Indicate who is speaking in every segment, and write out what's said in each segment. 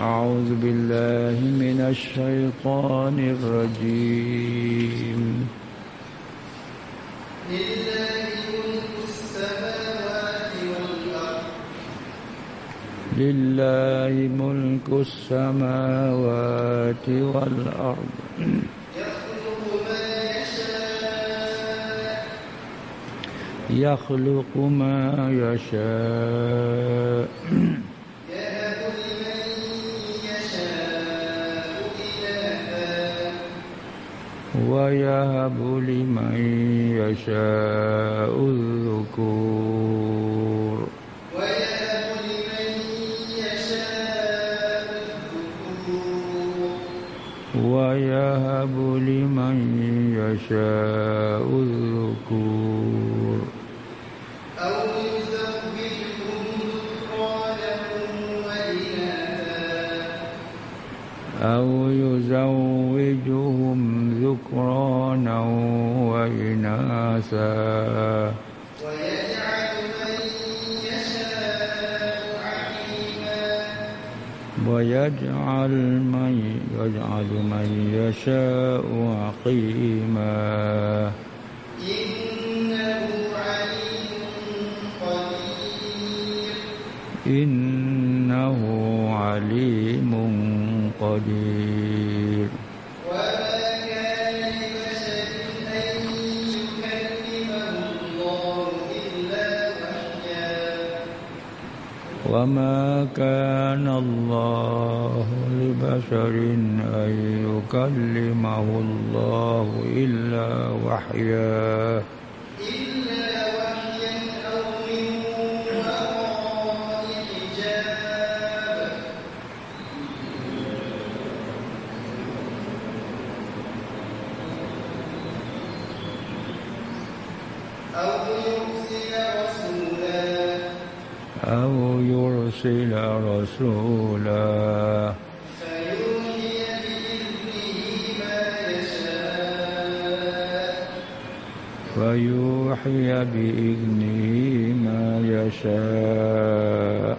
Speaker 1: أعوذ بالله من الشيطان الرجيم. لله ملك السماوات والأرض. يخلق ما يشاء. ويهب لمن يشاء الذكور. ويهب لمن يشاء الذكور. أو ناسا ويجعل من يشاء عقيما ويجعل من يجعل من يشاء عقيما. إنه عليم قدير إنه عليم قدير. وما كان الله لبشر أن يكلمه الله إلا وحيا أو يرسل رسولا يرسل رسولا. فيوحي بإذنه ما يشاء فيوحي بإذنه ما يشاء.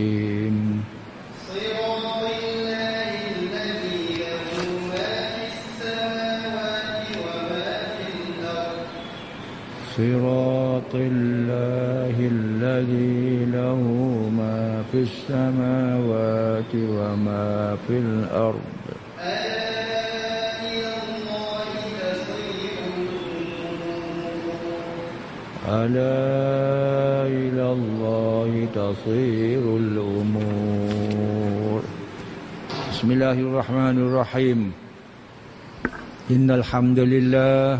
Speaker 1: صراط الله الذي له ما في السماوات وما في الأرض. ألا إلى الله تصير الأمور. بسم الله الرحمن الرحيم. إن الحمد لله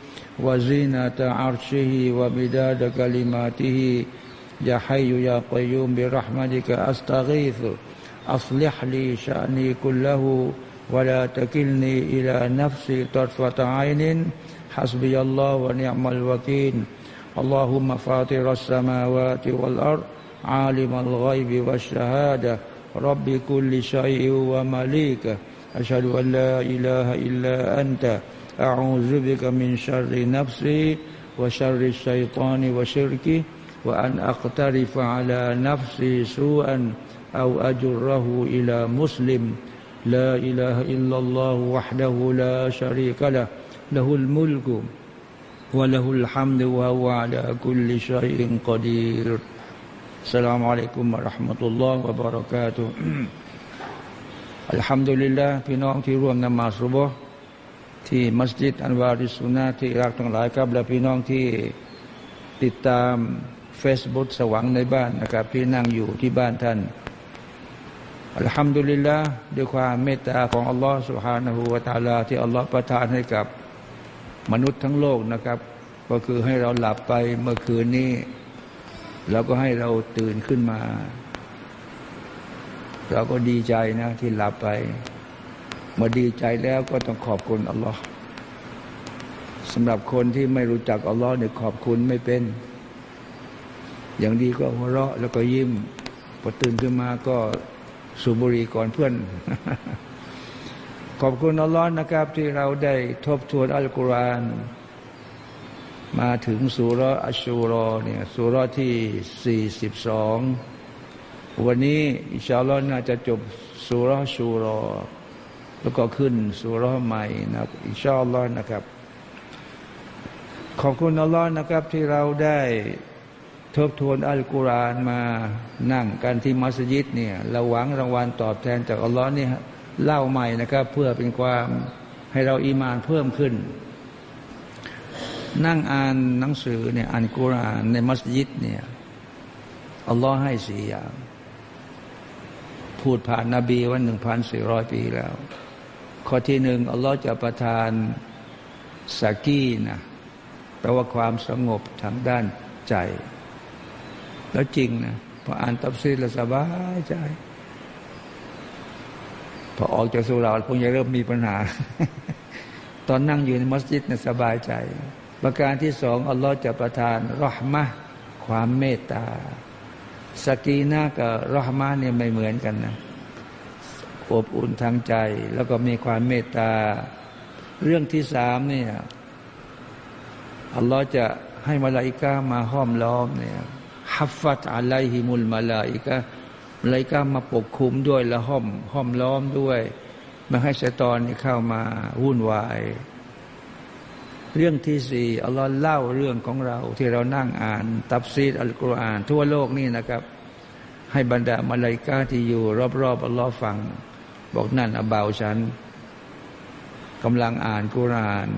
Speaker 1: وزينة عرشه ومداد كلماته. يا حي يا قيوم برحمتك أستغيث. أصلح لي شأني كله ولا تكلني إلى نفسي طرفة عين. حسبي الله ونعم الوكيل. اللهم فاطر السماوات والأرض عالم الغيب والشهادة. رب كل شيء ومليكه أشهد أن لا إله إلا أنت. أعوذ بك من شر نفسي وشر الشيطان وشركي وأن أقترف على نفسي سوءا أو أجره إلى مسلم. لا إله إلا الله وحده لا شريك له له الملك وله الحمد وهو على كل شيء قدير. السلام عليكم ورحمة الله وبركاته. الحمد لله في نعم في روم نماز อัลฮัมดุลิลละพี่น้องที่ร่วมนมาสุบฮ์ ที่มัสยิดอันวาริสุนาที่รักทั้งหลายครับ และพี่น้องที่ติดตามเฟซบุ๊กสว่างในบ้านนะครับ ที่นั่งอยู่ที่บ้านท่านอัลฮัมดุลิลละด้วยความเมตตาของอัลลอฮฺสุฮานะฮูวาตาลา ที่อัลลอฮฺประทานให้กับมนุษย์ทั้งโลกนะครับ ก็คือให้เราหลับไปเมื่อคืนนี้แล้วก็ให้เราตื่นขึ้นมา เราก็ดีใจนะที่หลับไป มื่อดีใจแล้วก็ต้องขอบคุณอัลลอฮ์สำหรับคนที่ไม่รู้จักอัลลอฮ์เนี่ยขอบคุณไม่เป็น อย่างดีก็หัวเราะแล้วก็ยิ้มพอตื่นขึ้นมาก็สูบบุหรี่ก่อนเพื่อน ขอบคุณอัลลอฮ์นะครับ ที่เราได้ทบทวนอัลกุรอานมาถึงสุรอัชูรอเนี่ยสุรที่สี่สิบสองวันนี้อิชาลอน่าจะจบสุรชูรอ แล้วก็ขึ้นสู่รอใหม่นะอิชาอัลลอฮ์นะครับ ขอบคุณอัลลอฮ์นะครับ ที่เราได้ทบทวนอัลกุรอานมานั่งกันที่มัสยิดเนี่ยเราหวังรางวัลตอบแทนจากอัลลอฮ์นี่เล่าใหม่นะครับ เพื่อเป็นความให้เราอีมานเพิ่มขึ้น นั่งอ่านหนังสือเนี่ยอ่านกุรอานในมัสยิดเนี่ยอัลลอฮ์ให้สี่อย่างพูดผ่านนาบีวันหนึ่งพันสี่ร้อยปีแล้ว ข้อที่หนึ่งอัลลอฮ์จะประทานสากีนะแปลว่าความสงบทางด้านใจ แล้วจริงนะพออ่านตับซีแล้วสบายใจ พอออกจากสุราพวกยังเริ่มมีปัญหา ตอนนั่งอยู่ในมัสยิดเนี่ยสบายใจ ประการที่สองอัลลอฮ์จะประทานรหมะความเมตตาสกีนากับรหมะเนี่ยไม่เหมือนกันนะ อบอุ่นทางใจ แล้วก็มีความเมตตา เรื่องที่สามเนี่ยอัลลอฮ์จะให้มาลาอิกามาห้อมล้อมเนี่ยฮัฟฟัตอะไลฮิมุลมาลาอิกามาลาอิกามาปกคุมด้วยและห้อมห้อมล้อมด้วยไม่ให้ชัยตอนนี้เข้ามาวุ่นวาย เรื่องที่สี่อัลลอฮ์เล่าเรื่องของเราที่เรานั่งอ่าน ตับซีดอัลกุรอาน ทั่วโลกนี่นะครับ ให้บรรดามาลาอิกาที่อยู่ รอบๆอัลลอฮ์ฟัง บอกนั่นอเบาฉันกำลังอ่านกุราน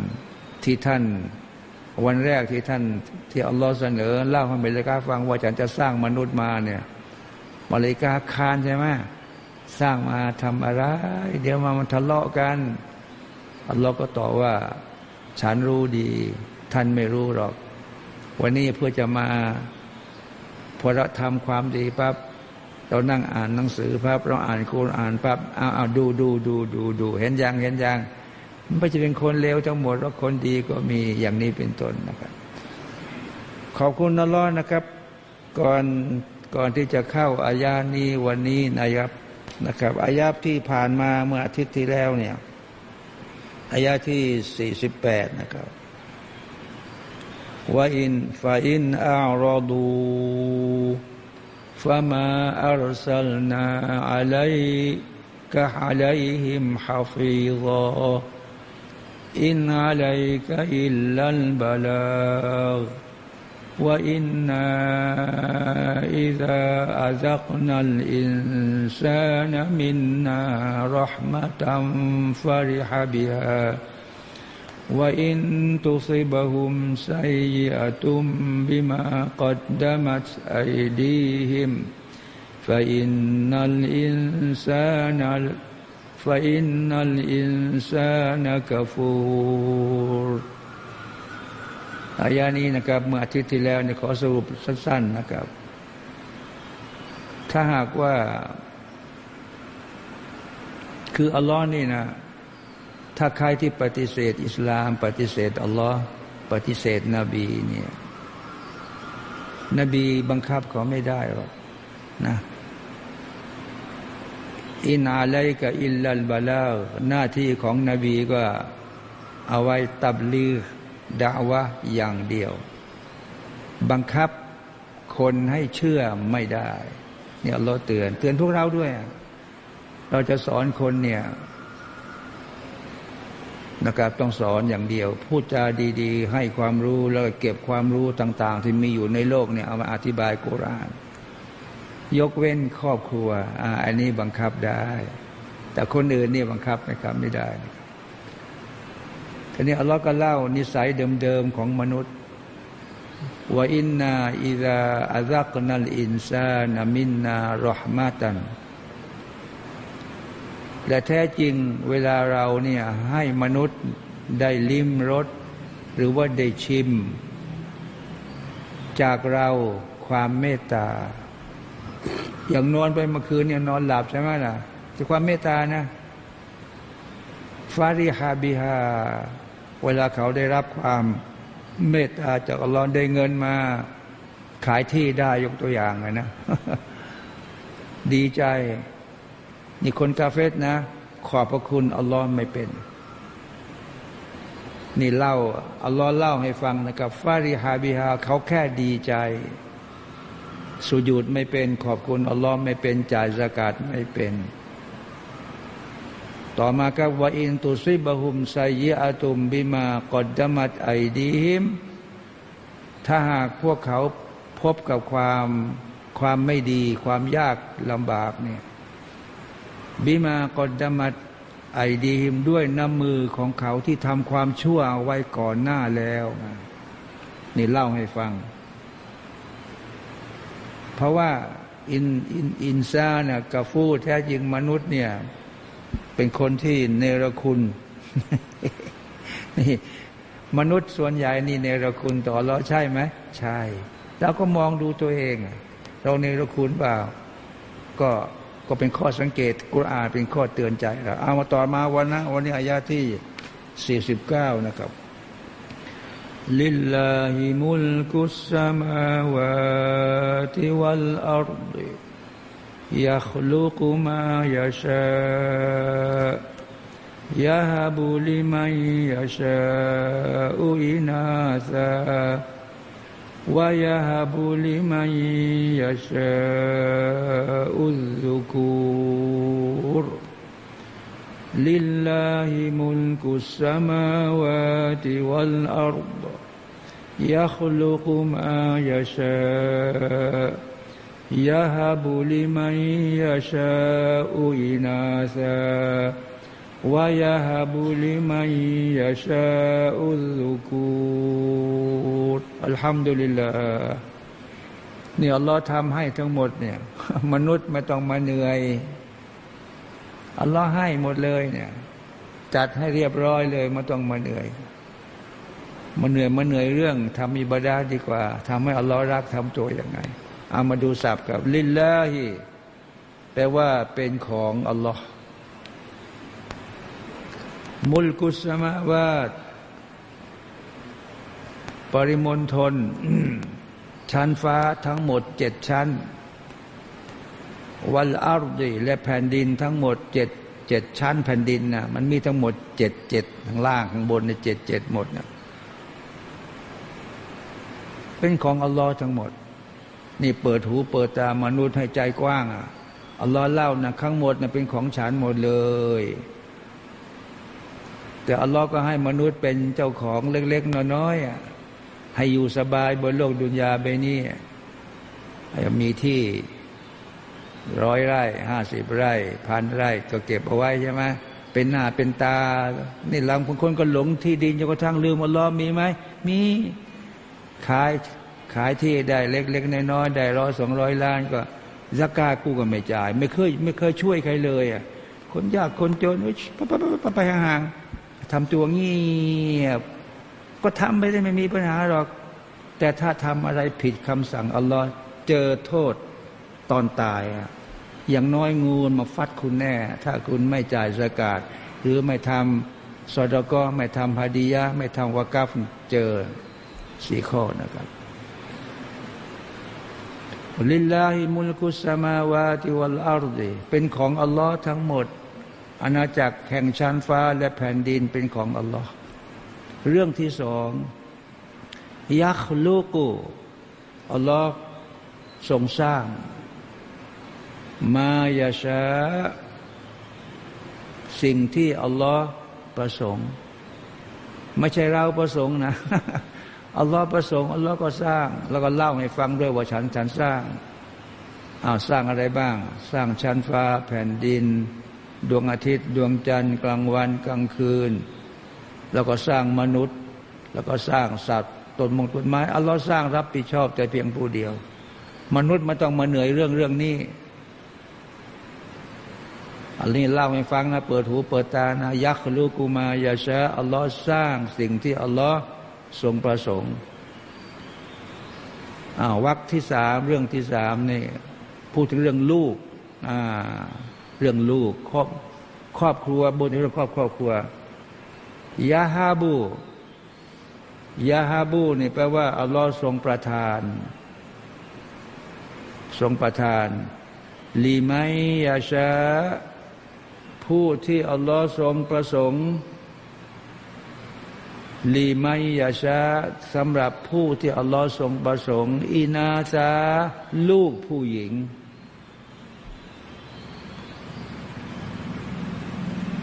Speaker 1: ที่ท่าน วันแรกที่ท่านที่อัลลอฮ์เสนอเล่าให้มาเลกาฟังว่าฉันจะสร้างมนุษย์มาเนี่ยมาเลกาคานใช่ไหมสร้างมาทำอะไร เดี๋ยวมามันทะเลาะกัน อัลลอฮ์ก็ตอบว่า ฉันรู้ดี ท่านไม่รู้หรอก วันนี้เพื่อจะมาพอเราทำความดีปั๊บ เรานั่งอ่านหนังสือพับเราอ่านคุรอ่านพับเอาเอาดูดูดูดูดูเห็นยังเห็นยังมันไม่จะเป็นคนเลวทั้งหมดแล้วคนดีก็มีอย่างนี้เป็นต้นนะครับ ขอบคุณนลลอฮ์นะครับ ก่อนก่อนที่จะเข้าอายานี้วันนี้นะครับนะครับอายาที่ผ่านมาเมื่ออาทิตย์ที่แล้วเนี่ยอายาที่สี่สิบแปดนะครับว่าอินฟาอินอารอดู فما أرسلنا عليك عليهم حفيظا إن عليك إلا البلاغ وإنا إذا أذقنا الإنسان منا رحمة فرح بها وإن تصبهم سيئة بما قدمت أيديهم فإن الإنسان فإن الإنسان كفور อายานี้นะครับเมื่ออาทิตย์ที่แล้วเนี่ยขอสรุปสั้นๆนะครับ ถ้าหากว่า คืออัลลอฮ์นี่นะ ถ้าใครที่ปฏิเสธอิสลาม ปฏิเสธอัลลอฮ์ปฏิเสธนบีเนี่ยนบีบังคับเขาไม่ได้หรอกนะอินอาไลกะอิลลัลบาลาหน้าที่ของนบีก็เอาไว้ตับลือดาวะอย่างเดียว บังคับคนให้เชื่อไม่ได้ เนี่ยเราเตือน เตือนพวกเราด้วย เราจะสอนคนเนี่ย นะครับต้องสอนอย่างเดียว พูดจาดี ๆ ให้ความรู้แล้วเก็บความรู้ต่าง ๆ ที่มีอยู่ในโลกเนี่ยเอามาอธิบายกุราน ยกเว้นครอบครัวอ่าอันนี้บังคับได้ แต่คนอื่นนี่บังคับนะครับไม่ได้ทีนี้อัลลอฮ์ก็เล่านิสัยเดิมๆของมนุษย์ว่าอินนาอิดาอัซักนัลอินซานามินนารหมาตัน และแท้จริงเวลาเราเนี่ยให้มนุษย์ได้ลิ้มรสหรือว่าได้ชิม จากเราความเมตตา อย่างนอนไปเมื่อคืนเนี่ยนอนหลับใช่ไหมล่ะจะความเมตตานะฟาริฮาบิฮาเวลาเขาได้รับความเมตตาจากอัลลอฮ์ได้เงินมา ขายที่ได้ยกตัวอย่างนะ ดีใจ นี่คนกาเฟตนะ ขอบพระคุณอัลลอฮ์ไม่เป็น นี่เล่าอัลลอฮ์เล่าให้ฟังนะครับฟาริฮาบิฮาเขาแค่ดีใจสุญูดไม่เป็นขอบคุณอัลลอฮ์ไม่เป็นจ่ายสกาดไม่เป็น ต่อมาก็ว่าอินตุซิบะฮุมไซยะตุมบิมากอดดมัดไอดีฮิมถ้าหากพวกเขาพบกับความความไม่ดี ความยากลำบากเนี่ย บิมากอดมัดไอดีฮิมด้วยน้ำมือของเขาที่ทำความชั่วไว้ก่อนหน้าแล้ว นี่เล่าให้ฟัง เพราะว่าอินอินอินซาเนี่ยกาฟูแท้จริงมนุษย์เนี่ย เป็นคนที่เนรคุณนี่มนุษย์ส่วนใหญ่นี่เนรคุณต่อเราใช่ไหมใช่ แล้วก็มองดูตัวเอง เราเนรคุณเปล่า ก็ ก็เป็นข้อสังเกตกุรอานเป็นข้อเตือนใจเราเอามาต่อมาวันนะวันนี้อายาที่ 49 นะครับลิลลาฮิมุลกุสมาวาติวัลอัรดิยัคลุกมายาชายาฮบุลิมัยยาชาอุอินาซา ويهب لمن يشاء الذكور. لله ملك السماوات والأرض يخلق ما يشاء يهب لمن يشاء إناثا. ويهب لمن يشاء الذكور الحمد لله นี่อัลลอฮ์ทำให้ทั้งหมดเนี่ยมนุษย์ไม่ต้องมาเหนื่อยอัลลอฮ์ให้หมดเลยเนี่ยจัดให้เรียบร้อยเลยไม่ต้องมาเหนื่อยมาเหนื่อยมาเหนื่อยเรื่องทำอิบาดาดีกว่าทำให้อัลลอฮ์รักทำตัวอย่างไงเอามาดูสับกับลิลลาฮิแปลว่าเป็นของอัลลอฮ์ มุลกุสมาวาตปริมณฑลชั้นฟ้าทั้งหมดเจ็ดชั้น วัลอาร์ดีและแผ่นดินทั้งหมดเจ็ดเจ็ดชั้นแผ่นดินนะมันมีทั้งหมดเจ็ดเจ็ดข้างล่างข้างบนในเจ็ดเจ็ดหมดนะเป็นของอัลลอฮ์ทั้งหมด นี่เปิดหูเปิดตามนุษย์ให้ใจกว้างอะอัลลอฮ์เล่านะทั้งหมดนะเป็นของฉันหมดเลย แต่อัลลอฮ์ก็ให้มนุษย์เป็นเจ้าของเล็กๆน้อยๆให้อยู่สบายบนโลกดุนยาเบนี้มีที่ร้อยไร่ห้าสิบไร่พันไร่ก็เก็บเอาไว้ใช่ไหมเป็นหน้าเป็นตา นี่หลังบางคนก็หลงที่ดินจนกระทั่งลืมอัลลอฮ์มีไหมมีขายขายที่ได้เล็ก ๆน้อยๆได้ร้อยสองร้อยล้านก็ซักกากู้ก็ไม่จ่าย ไม่เคยไม่เคยช่วยใครเลยอะคนยากคนจนไปไปไปไปห่างๆ ทำตัวเงียบ ก็ทำไปได้ไม่มีปัญหาหรอก แต่ถ้าทำอะไรผิดคำสั่งอัลลอฮ์เจอโทษตอนตายอะอย่างน้อยงูมาฟัดคุณแน่ ถ้าคุณไม่จ่ายซะกาตหรือไม่ทำซอดาเกาะฮ์ไม่ทำฮาดียะฮ์ไม่ทำวากัฟเจอสี่ข้อนะครับلله ملك السماوات والأرض เป็นของอัลลอฮ์ทั้งหมด อาณาจักรแห่งชั้นฟ้าและแผ่นดินเป็นของอัลลอฮ์เรื่องที่สองยักลูกูอัลลอฮ์ทรงสร้าง มายาชาสิ่งที่อัลลอฮ์ประสงค์ ไม่ใช่เราประสงค์นะอัลลอฮ์ประสงค์อัลลอฮ์ก็สร้าง แล้วก็เล่าให้ฟังด้วยว่าฉันฉันสร้างอ้าวสร้างอะไรบ้าง สร้างชั้นฟ้าแผ่นดิน ดวงอาทิตย์ ดวงจันทร์กลางวันกลางคืน แล้วก็สร้างมนุษย์ แล้วก็สร้างสัตว์ต้นมงต้นไม้อัลลอฮ์สร้างรับผิดชอบแต่เพียงผู้เดียว มนุษย์ไม่ต้องมาเหนื่อยเรื่องเรื่องนี้อันนี้เล่าให้ฟังนะเปิดหูเปิดตานะยักษ์ลูกูมายาชาอัลลอฮ์สร้างสิ่งที่อัลลอฮ์ทรงประสงค์อ้าวักที่สามเรื่องที่สามนี่พูดถึงเรื่องลูกอ่า เรื่องลูกครอบครอบครัวบนเรื่องครอบครอบครัวยาฮาบูยาฮาบูนี่แปลว่าอัลลอฮ์ทรงประทาน ทรงประทานลีไมยาชาผู้ที่อัลลอฮ์ทรงประสงค์ลีไมยาชาสำหรับผู้ที่อัลลอฮ์ทรงประสงค์อินาซาลูกผู้หญิง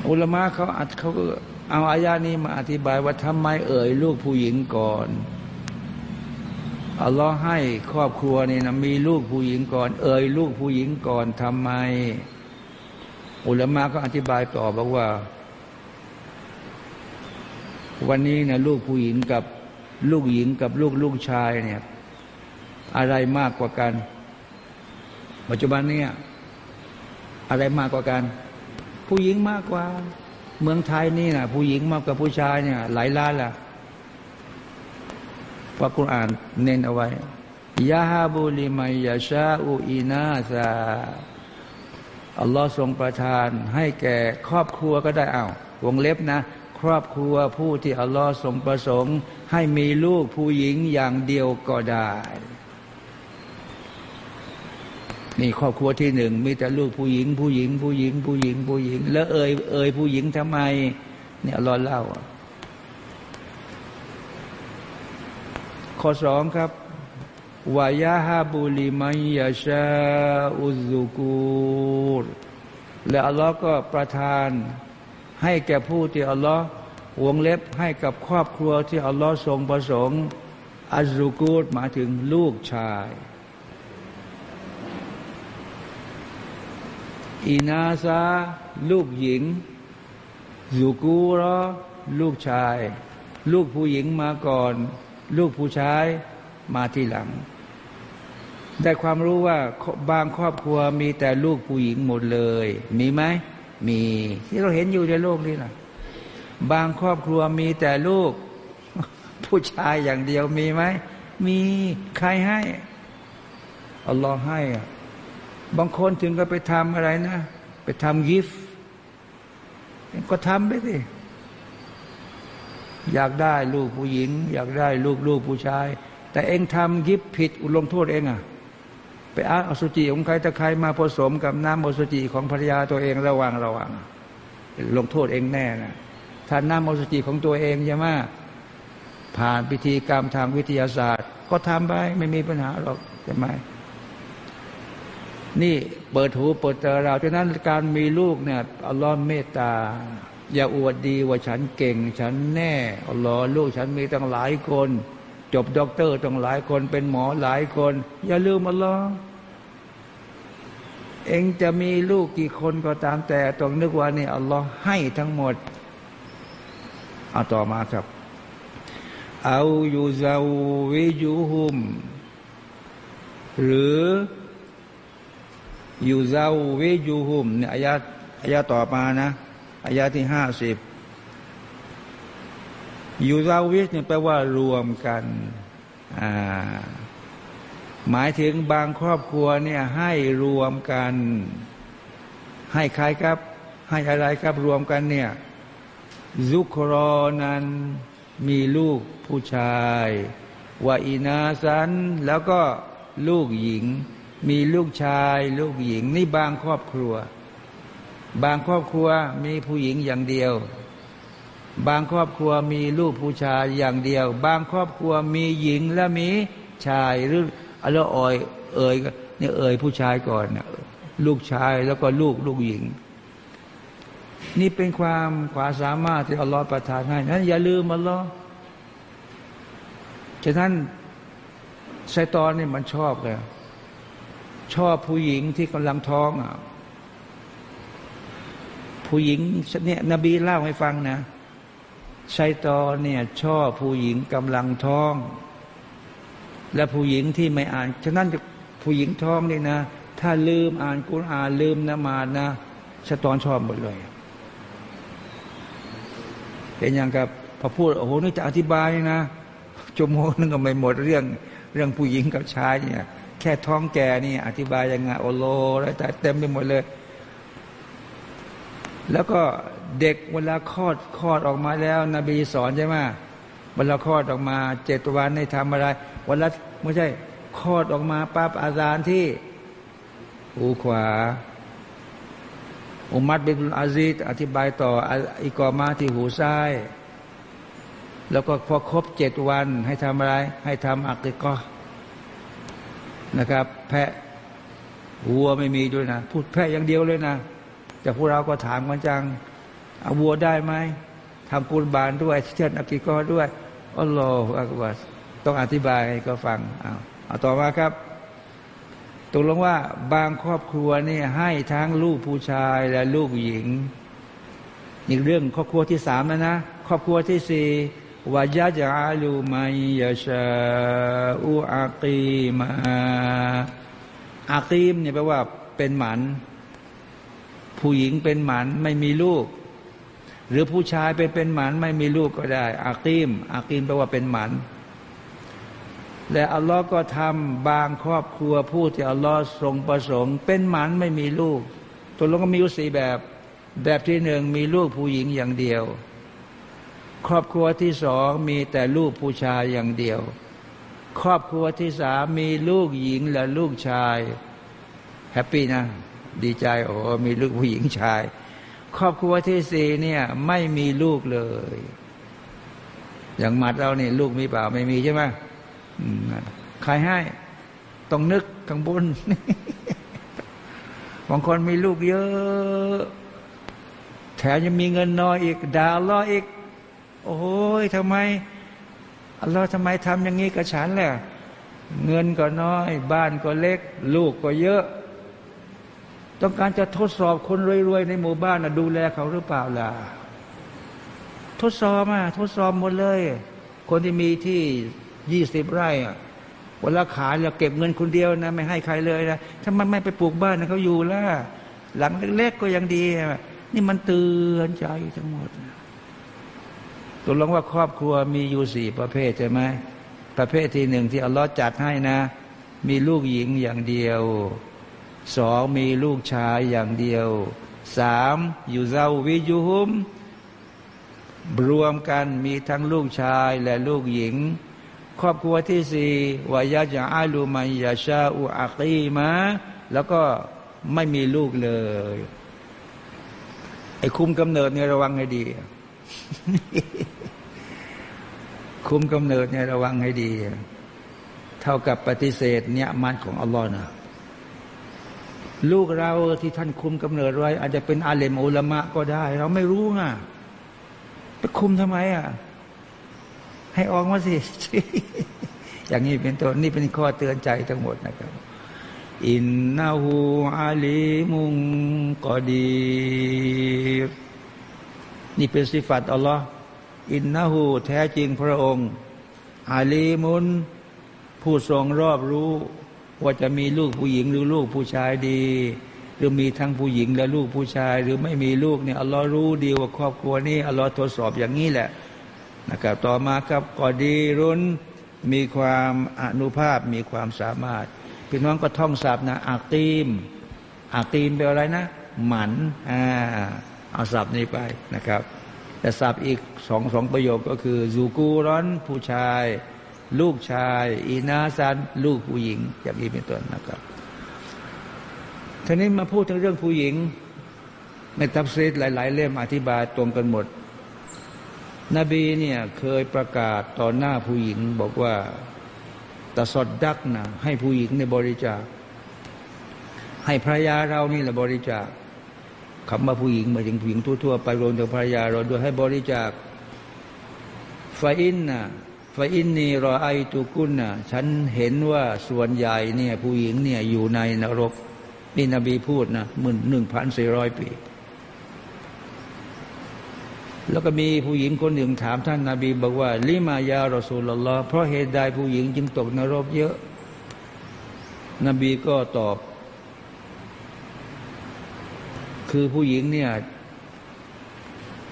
Speaker 1: อุลมะเขาอัดเขาเอาอายานี้มาอธิบายว่าทำไมเอ่ยลูกผู้หญิงก่อนอัลลอฮ์ให้ครอบครัวนี่นะมีลูกผู้หญิงก่อน เอ่ยลูกผู้หญิงก่อนทำไม อุลมะก็อธิบายต่อบอกว่า วันนี้นี่ยลูกผู้หญิงกับลูกหญิงกับลูกลูกชายเนี่ย อะไรมากกว่ากัน ปัจจุบันเนี่ยอะไรมากกว่ากัน ผู้หญิงมากกว่า เมืองไทยนี่นะผู้หญิงมากกว่าผู้ชายเนี่ย หลายล้านละพระคุณอ่านเน้นเอาไว้ยาฮาบุลิมัยยาชาอูอีนาซาอัลลอฮ์ทรงประทาน ให้แก่ครอบครัวก็ได้เอ้าวงเล็บนะ ครอบครัวผู้ที่อัลลอฮ์ทรงประสงค์ ให้มีลูกผู้หญิงอย่างเดียวก็ได้ นี่ครอบครัวที่หนึ่งมีแต่ลูกผู้หญิง ผู้หญิง ผู้หญิง ผู้หญิง ผู้หญิง แล้วเอ่ยเอ่ยผู้หญิงทำไม เนี่ยอัลลอฮ์เล่า ข้อสองครับวายาฮาบุลิมัยยาชาอุซุกูรและอัลลอฮ์ก็ประทาน ให้แก่ผู้ที่อัลลอฮ์วงเล็บให้กับครอบครัวที่อัลลอฮ์ทรงประสงค์อัจุกูดมายถึงลูกชาย อินาซาลูกหญิงยูกูรอลูกชาย ลูกผู้หญิงมาก่อน ลูกผู้ชายมาทีหลัง ได้ความรู้ว่าบางครอบครัวมีแต่ลูกผู้หญิงหมดเลย มีไหมมีที่เราเห็นอยู่ในโลกนี้นะบางครอบครัวมีแต่ลูก ผู้ชายอย่างเดียวมีไหมมีใครให้อัลลอฮ์ให้อะ บางคนถึงก็ไปทำอะไรนะ ไปทำกิฟต์ก็ทำไปสิอยากได้ลูกผู้หญิง อยากได้ลูกลูกผู้ชาย แต่เองทำยิบผิด อุลงโทษเองอะ ไปอาอสุจิของใครตะใครมาผสมกับน้ำอสุจิของภรรยาตัวเองระวังระวังลงโทษเองแน่นะถ้าน้ำอสุจิของตัวเองใช่ไหมผ่านพิธีกรรมทางวิทยาศาสตร์ ก็ทำไปไม่มีปัญหาหรอกใช่ไหม นี่เปิดหูเปิดตาเราฉะนั้นการมีลูกเนี่ยอัลลอฮ์เมตตา อย่าอวดดีว่าฉันเก่ง ฉันแน่อัลลอฮ์ลูกฉันมีตั้งหลายคน จบด็อกเตอร์ตั้งหลายคนเป็นหมอหลายคน อย่าลืมอัลลอฮ์เองจะมีลูกกี่คนก็ตามแต่ต้องนึกว่านี่อัลลอฮ์ให้ทั้งหมดเอาต่อมาครับأو يزوجهم หรือ يزوجهم เนี่ยอายาอายาต่อมานะอายาที่ห้าสิบيزوج เนี่ยแปลว่ารวมกันอ่าหมายถึงบางครอบครัวเนี่ยให้รวมกัน ให้ใครครับ ให้อะไรครับรวมกันเนี่ยذكرانا มีลูกผู้ชายวาอินาสัน แล้วก็ลูกหญิง มีลูกชาย ลูกหญิง นี่บางครอบครัว บางครอบครัวมีผู้หญิงอย่างเดียว บางครอบครัวมีลูกผู้ชายอย่างเดียว บางครอบครัวมีหญิงและมีชายหรืออะไรอ่อยเอ่ยเนี่ยเอ่ยผู้ชายก่อนนะลูกชายแล้วก็ลูกลูกหญิง นี่เป็นความความสามารถที่อัลลอฮฺประทานให้นั้นอย่าลืมอัลลอฮ์ฉะนั้นไซตอนนี่มันชอบเลย ชอบผู้หญิงที่กำลังท้องอะผู้หญิงเนี่ยนบีเล่าให้ฟังนะไซตอนเนี่ยชอบผู้หญิงกำลังท้อง และผู้หญิงที่ไม่อ่านฉะนั้นผู้หญิงท้องนี่นะ ถ้าลืมอ่านกุรอานลืมนมาดนะชะตอนชอบหมดเลยเป็นอย่างกับพอพูดโอ้โหนี่จะอธิบายนะชั่วโมนึงก็ไม่หมดเรื่อง เรื่องผู้หญิงกับชายเนี่ย แค่ท้องแก่นี่ อธิบายยังไงโอโลอะไรแต่เต็มไปหมดเลย แล้วก็เด็กเวลาคลอดคลอดออกมาแล้ว นบีสอนใช่ไหมเวลาคลอดออกมาเจ็ดวันให้ทำอะไรวันละไม่ใช่คลอดออกมาปั๊บอาจารย์ที่หูขวา อุมัดบินอาซีดอธิบายต่ออีกอมาที่หูซ้าย แล้วก็พอครบเจ็ดวันให้ทำอะไร ให้ทำอักิกอ นะครับ แพะวัวไม่มีด้วยนะ พูดแพะอย่างเดียวเลยนะแต่พวกเราก็ถามกันจังเอาวัวได้ไหมทำกุลบานด้วยเชิดอักิกอด้วยอัลลอฮฺอักบัรต้องอธิบายก็ฟังเอาเอาต่อมาครับตกลงว่าบางครอบครัวนี่ให้ทั้งลูกผู้ชายและลูกหญิง อีกเรื่องครอบครัวที่สามแล้วนะ ครอบครัวที่สี่ วายาจาลูมายยาชาอูอากีมาอากีมเนี่ยแปลว่าเป็นหมัน ผู้หญิงเป็นหมันไม่มีลูก หรือผู้ชายเป็นเป็นหมันไม่มีลูกก็ได้อากีมอากีมแปลว่าเป็นหมันและอัลลอฮ์ก็ทำบางครอบครัวผู้ที่อัลลอฮ์ทรงประสงค์ เป็นหมันไม่มีลูกตกลงก็มีอยู่สี่แบบ แบบที่หนึ่งมีลูกผู้หญิงอย่างเดียว ครอบครัวที่สองมีแต่ลูกผู้ชายอย่างเดียว ครอบครัวที่สามมีลูกหญิงและลูกชาย happy นะ ดีใจโอ้มีลูกผู้หญิงชาย ครอบครัวที่สี่เนี่ยไม่มีลูกเลย อย่างมัดเราเนี่ยลูกมีเปล่าไม่มีใช่ไหมใครให้ต้องนึกข้างบนบางคนมีลูกเยอะ แถมยังมีเงินน้อยอีกดาวล้ออีก โอ้ยทำไมอัลลอฮ์ทำไมทำอย่างนี้กับฉันแหละเงินก็น้อย บ้านก็เล็ก ลูกก็เยอะ ต้องการจะทดสอบคนรวยๆในหมู่บ้านนะดูแลเขาหรือเปล่าล่ะทดสอบอะทดสอบหมดเลย คนที่มีที่ยี่สิบไร่อะเวลาขายเราเก็บเงินคนเดียวนะ ไม่ให้ใครเลยนะถ้ามันไม่ไปปลูกบ้านนะเขาอยู่ละหลังเล็กๆก็ยังดี นี่มันเตือนใจทั้งหมด ตัวลงว่าครอบครัวมีอยู่สี่ประเภทใช่ไหมประเภทที่หนึ่งที่อัลลอฮ์จัดให้นะ มีลูกหญิงอย่างเดียวสองมีลูกชายอย่างเดียวสามอยู่เจ้าวิยุฮุมรวมกันมีทั้งลูกชายและลูกหญิง ครอบครัวที่สี่วายาจะอาลูมายาชาอุอากีมาแล้วก็ไม่มีลูกเลย ไอ้คุมกำเนิดเนี่ยระวังให้ดี คุมกำเนิดเนี่ยระวังให้ดี เท่ากับปฏิเสธเนี่ยมันของอัลลอฮ์นะลูกเราที่ท่านคุมกำเนิดไว้ อาจจะเป็นอาเลมอุลามะก็ได้ เราไม่รู้ไงไปคุมทำไมอะ ให้ออกมาสิ อย่างนี้เป็นต้นนี่เป็นข้อเตือนใจทั้งหมดนะครับอินนาหูอาลีมุงกอดี นี่เป็นสิฟัตอัลลอฮ์อินนาหูแท้จริงพระองค์ อาลีมุน ผู้ทรงรอบรู้ ว่าจะมีลูกผู้หญิงหรือลูกผู้ชายดี หรือมีทั้งผู้หญิงและลูกผู้ชาย หรือไม่มีลูกเนี่ยอัลลอฮ์รู้ดีว่าครอบครัวนี้อัลลอฮ์ทดสอบอย่างนี้แหละนะครับต่อมาครับกอดีรุนมีความอนุภาพมีความสามารถพี่น้องก็ท่องศัพท์นะอาตีมอาตีมเป็นอะไรนะ หมันอ่า เอาศัพท์นี้ไปนะครับ แต่ศัพท์อีกสองสองประโยคก็คือซูกูร้อนผู้ชาย ลูกชาย อีนาซัน ลูกผู้หญิงอย่างนี้เป็นต้นนะครับทีนี้มาพูดถึงเรื่องผู้หญิง ในตัฟซีดหลาย ๆ เล่มอธิบายตรงกันหมด นบีเนี่ยเคยประกาศต่อหน้าผู้หญิงบอกว่าตะสดดักนะให้ผู้หญิงในบริจาค ให้ภรรยาเรานี่แหละบริจาค คำว่าผู้หญิงมาถึงผู้หญิงทั่วๆไปรวมถึงภรรยาเราด้วยให้บริจาคฟาอินนะฟาอินนีรอไอตุกุนนะฉันเห็นว่าส่วนใหญ่เนี่ยผู้หญิงเนี่ยอยู่ในนรกนี่นบีพูดนะมื่นหนึ่งพันสี่ร้อยปี แล้วก็มีผู้หญิงคนหนึ่งถามท่านนาบี บอกว่า ลิมายารอสูลลอเพราะเหตุใดผู้หญิงจึงตกนรกเยอะ นบีก็ตอบ คือผู้หญิงเนี่ย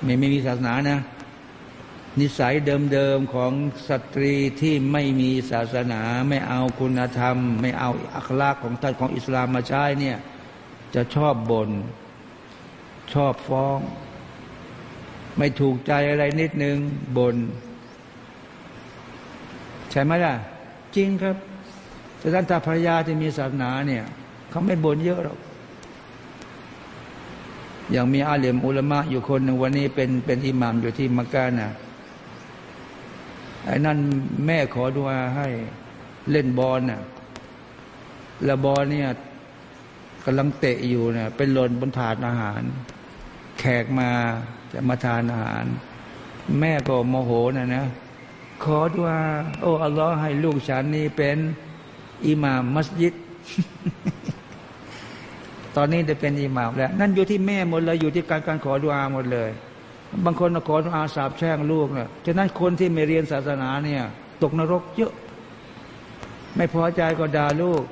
Speaker 1: ไม่ไม่มีศาสนานะ นิสัยเดิมๆของสตรีที่ไม่มีศาสนา ไม่เอาคุณธรรม ไม่เอาอัคลากของท่านของอิสลามมาใช้เนี่ย จะชอบบน่นชอบฟ้อง ไม่ถูกใจอะไรนิดนึงบน่นใช่ไหมล่ะ จริงครับแต่ท่านตาภรรยาที่มีศาสนาเนี่ย เขาไม่บ่นเยอะหรอก ย่างมีอาเลมอุลมะอยู่คนหนึ่งวันนี้เป็นเป็นอิหมามอยู่ที่มักกะนะไอ้นั่นแม่ขอดูอาให้เล่นบอลน่ะแล้วบอลเนี่ยกำลังเตะอยู่เนี่ยเป็นหล่นบนถาดอาหาร แขกมาจะมาทานอาหาร แม่ก็โมโหนะนะ ขอดูอาโอ้อัลลอฮ์ให้ลูกฉันนี่เป็นอิหม่ามมัสยิด ตอนนี้ได้เป็นอิหม่ามแล้ว นั่นอยู่ที่แม่หมดเลยอยู่ที่การการขอดูอาหมดเลย บางคนขออาสาบแช่งลูกเนี่ยฉะนั้นคนที่ไม่เรียนศาสนาเนี่ย ตกนรกเยอะ ไม่พอใจก็ด่าลูก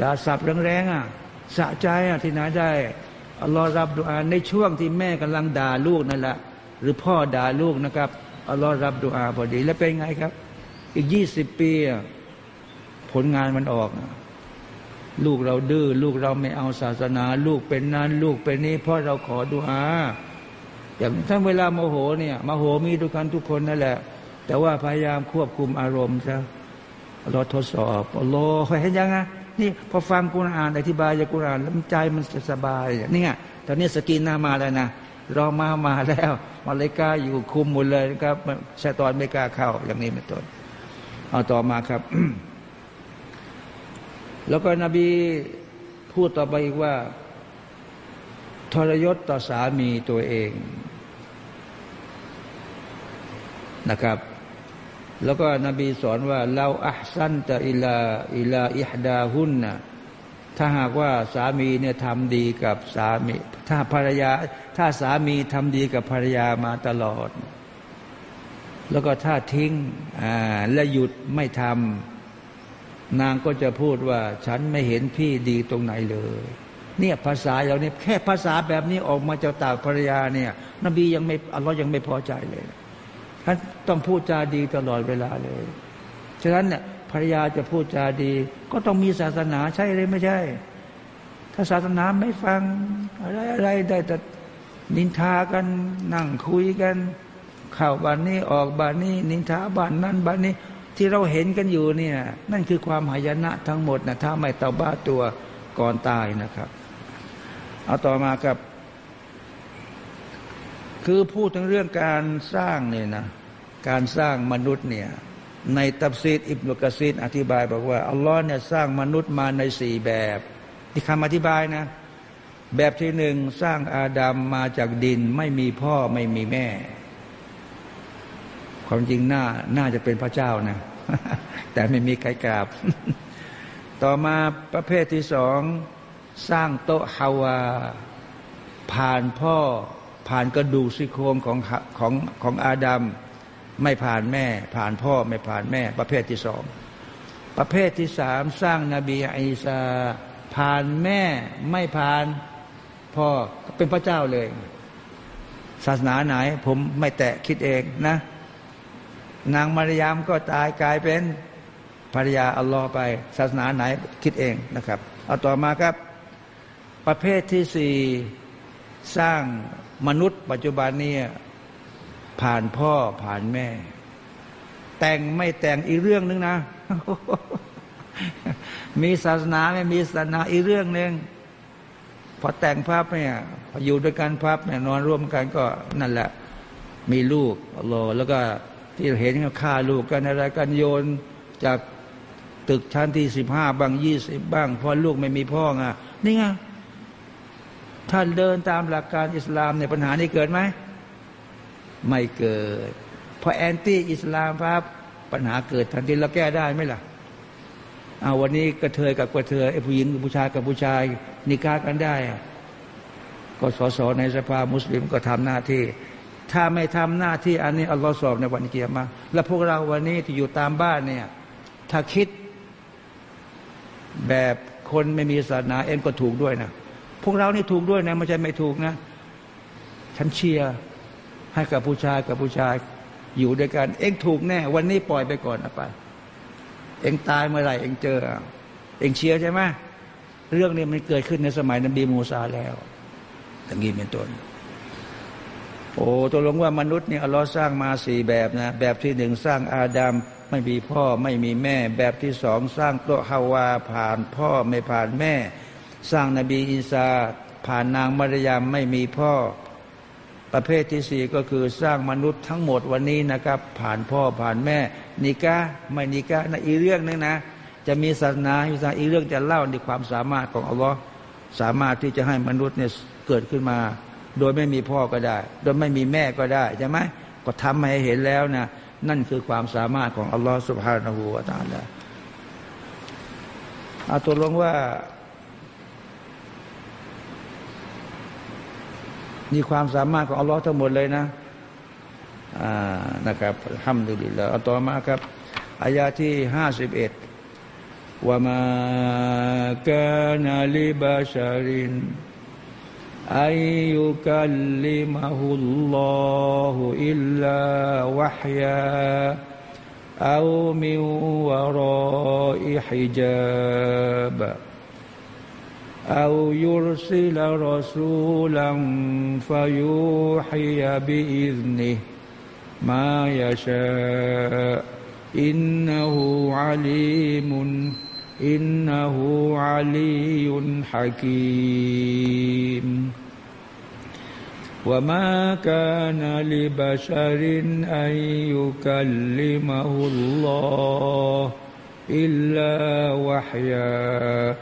Speaker 1: ด่าสับแรงๆอะสะใจอะที่ไหนได้อัลลอฮ์รับดูอาในช่วงที่แม่กำลังด่าลูกนั่นแหละหรือพ่อด่าลูกนะครับอัลลอฮ์รับดูอาพอดี แล้วเป็นไงครับ อีกยี่สิบปีผลงานมันออก ลูกเราดื้อลูกเราไม่เอาศาสนา ลูกเป็นนั้น ลูกเป็นนี้ เพราะเราขอดูอาอย่างถ้าเวลาโมโหเนี่ยโมโหมีทุกคนทุกคนนั่นแหละ แต่ว่าพยายามควบคุมอารมณ์ซะเราทดสอบอัลลอฮ์เห็นยังไงนี่พอฟังกุณอ่านอธิบายจากกุณอ่านแล้วใจมันจะสบายนี่ไงตอนนี้สกีนหน้ามาแล้วนะรอมามาแล้วมาเลกาอยู่คุมหมดเลยครับชาตอนไม่กล้าเข้าอย่างนี้เป็นต้นเอาต่อมาครับ แล้วก็นบีพูดต่อไปอีกว่า ทรยศต่อสามีตัวเองนะครับ แล้วก็นบีสอนว่าเราอัพสันตะอิลาอิลาอิฮดาหุนนะถ้าหากว่าสามีเนี่ยทำดีกับสามี ถ้าภรรยา ถ้าสามีทำดีกับภรรยามาตลอด แล้วก็ถ้าทิ้งอ่าและหยุดไม่ทำ นางก็จะพูดว่า ฉันไม่เห็นพี่ดีตรงไหนเลย เนี่ยภาษาเราเนี่ยแค่ภาษาแบบนี้ออกมาจากตาภรรยาเนี่ย นบียังไม่อัลลอฮ์ยังไม่พอใจเลยท่านต้องพูดจาดีตลอดเวลาเลย ฉะนั้นเนี่ยภรรยาจะพูดจาดี ก็ต้องมีศาสนาใช่เลยไม่ใช่ ถ้าศาสนาไม่ฟังอะไรอะไรได้แต่นินทากันนั่งคุยกัน เข้าบ้านนี้ออกบ้านนี้ นินทาบ้านนั้นบ้านนี้ ที่เราเห็นกันอยู่เนี่ย นั่นคือความหายนะทั้งหมดนะถ้าไม่เตาบ้าตัวก่อนตายนะครับ เอาต่อมากับ คือพูดถึงเรื่องการสร้างเนี่ยนะการสร้างมนุษย์เนี่ยในตับซีดอิบนุกะซีดอธิบายบอกว่าอัลลอฮ์เนี่ยสร้างมนุษย์มาในสี่แบบที่คำอธิบายนะ แบบที่หนึ่งสร้างอาดัมมาจากดิน ไม่มีพ่อไม่มีแม่ ความจริงน่าน่าจะเป็นพระเจ้านะ แต่ไม่มีใครกราบ ต่อมาประเภทที่สอง สร้างโตฮาวา ผ่านพ่อ ผ่านกระดูกซี่โครงของของของอาดัมไม่ผ่านแม่ ผ่านพ่อไม่ผ่านแม่ ประเภทที่สอง ประเภทที่สามสร้างนาบีอีสาผ่านแม่ไม่ผ่านพ่อเป็นพระเจ้าเลย ศาสนาไหน ผมไม่แตะคิดเองนะ นางมารยามก็ตายกลายเป็นภรรยาอัลลอฮ์ไป ศาสนาไหนคิดเองนะครับ เอาต่อมาครับ ประเภทที่สี่สร้างมนุษย์ปัจจุบันนี้ผ่านพ่อผ่านแม่ แต่งไม่แต่งอีกเรื่องนึงนะ มีศาสนาไม่มีศาสนาอีกเรื่องหนึ่งพอแต่งภาพเนี่ยพออยู่ด้วยกันภาพเนี่ยนอนร่วมกันก็นั่นแหละ มีลูกรอแล้วก็ ที่เห็นเขาฆ่าลูกกันอะไรกันโยนจากตึกชั้นที่สิบห้าบางยี่สิบบ้างพอลูกไม่มีพ่อไงนี่ไงท่านเดินตามหลักการอิสลามในปัญหานี้เกิดไหม ไม่เกิด พอแอนตี้อิสลามครับปัญหาเกิดทันทีเราแก้ได้ไหมล่ะเอาวันนี้กระเทยกับกระเทยไอ้ผู้หญิงกับผู้ชายกับผู้ชายนิกากันได้ ก็สสในสภามุสลิมก็ทำหน้าที่ ถ้าไม่ทำหน้าที่อันนี้อัลลอฮ์สอบในวันเกียรมา แล้วพวกเราวันนี้ที่อยู่ตามบ้านเนี่ย ถ้าคิดแบบคนไม่มีศาสนาเอ็นก็ถูกด้วยนะ พวกเรานี่ถูกด้วยนะไม่ใช่ไม่ถูกนะ ฉันเชียร์ให้กับผู้ชายกับผู้ชายอยู่ด้วยกัน เองถูกแน่ วันนี้ปล่อยไปก่อนนะไป เองตายเมื่อไหร่เองเจอ เองเชียร์ใช่ไหมเรื่องนี้มันเกิดขึ้นในสมัยนบีมูซาแล้วตั้งนี้เป็นต้น โอ้ตัวลงว่ามนุษย์เนี่ยอัลลอฮ์สร้างมาสี่แบบนะ แบบที่หนึ่งสร้างอาดัมไม่มีพ่อไม่มีแม่ แบบที่สองสร้างโตฮาวาผ่านพ่อไม่ผ่านแม่ สร้างนบีอิสาผ่านนางมารยามไม่มีพ่อ ประเภทที่สี่ก็คือสร้างมนุษย์ทั้งหมดวันนี้นะครับ ผ่านพ่อผ่านแม่ นิกาไม่นิกานะอีเรื่องนึงนะ จะมีศาสนาอีกอีเรื่องจะเล่าในความสามารถของอัลลอฮ์สามารถที่จะให้มนุษย์เนี่ยเกิดขึ้นมา โดยไม่มีพ่อก็ได้ โดยไม่มีแม่ก็ได้ใช่ไหมก็ทำให้เห็นแล้วนะนั่นคือความสามารถของอัลลอฮ์สุบฮานาหูวาตาลาเอาตัวลงว่ามีความสามารถของอัลลอฮ์ทั้งหมดเลยนะอ่านะครับห้ามดูดีแล้วต่อมาครับอายาที่ห้าสิบเอ็ดว่ามา كان لبشر أن يكلمه الله إلا وحيا أو من وراء حجاب أو يرسل رسولا فيوحي بإذنه ما يشاء إنه عليم إنه علي حكيم. وما كان لبشر أن يكلمه الله إلا وحيا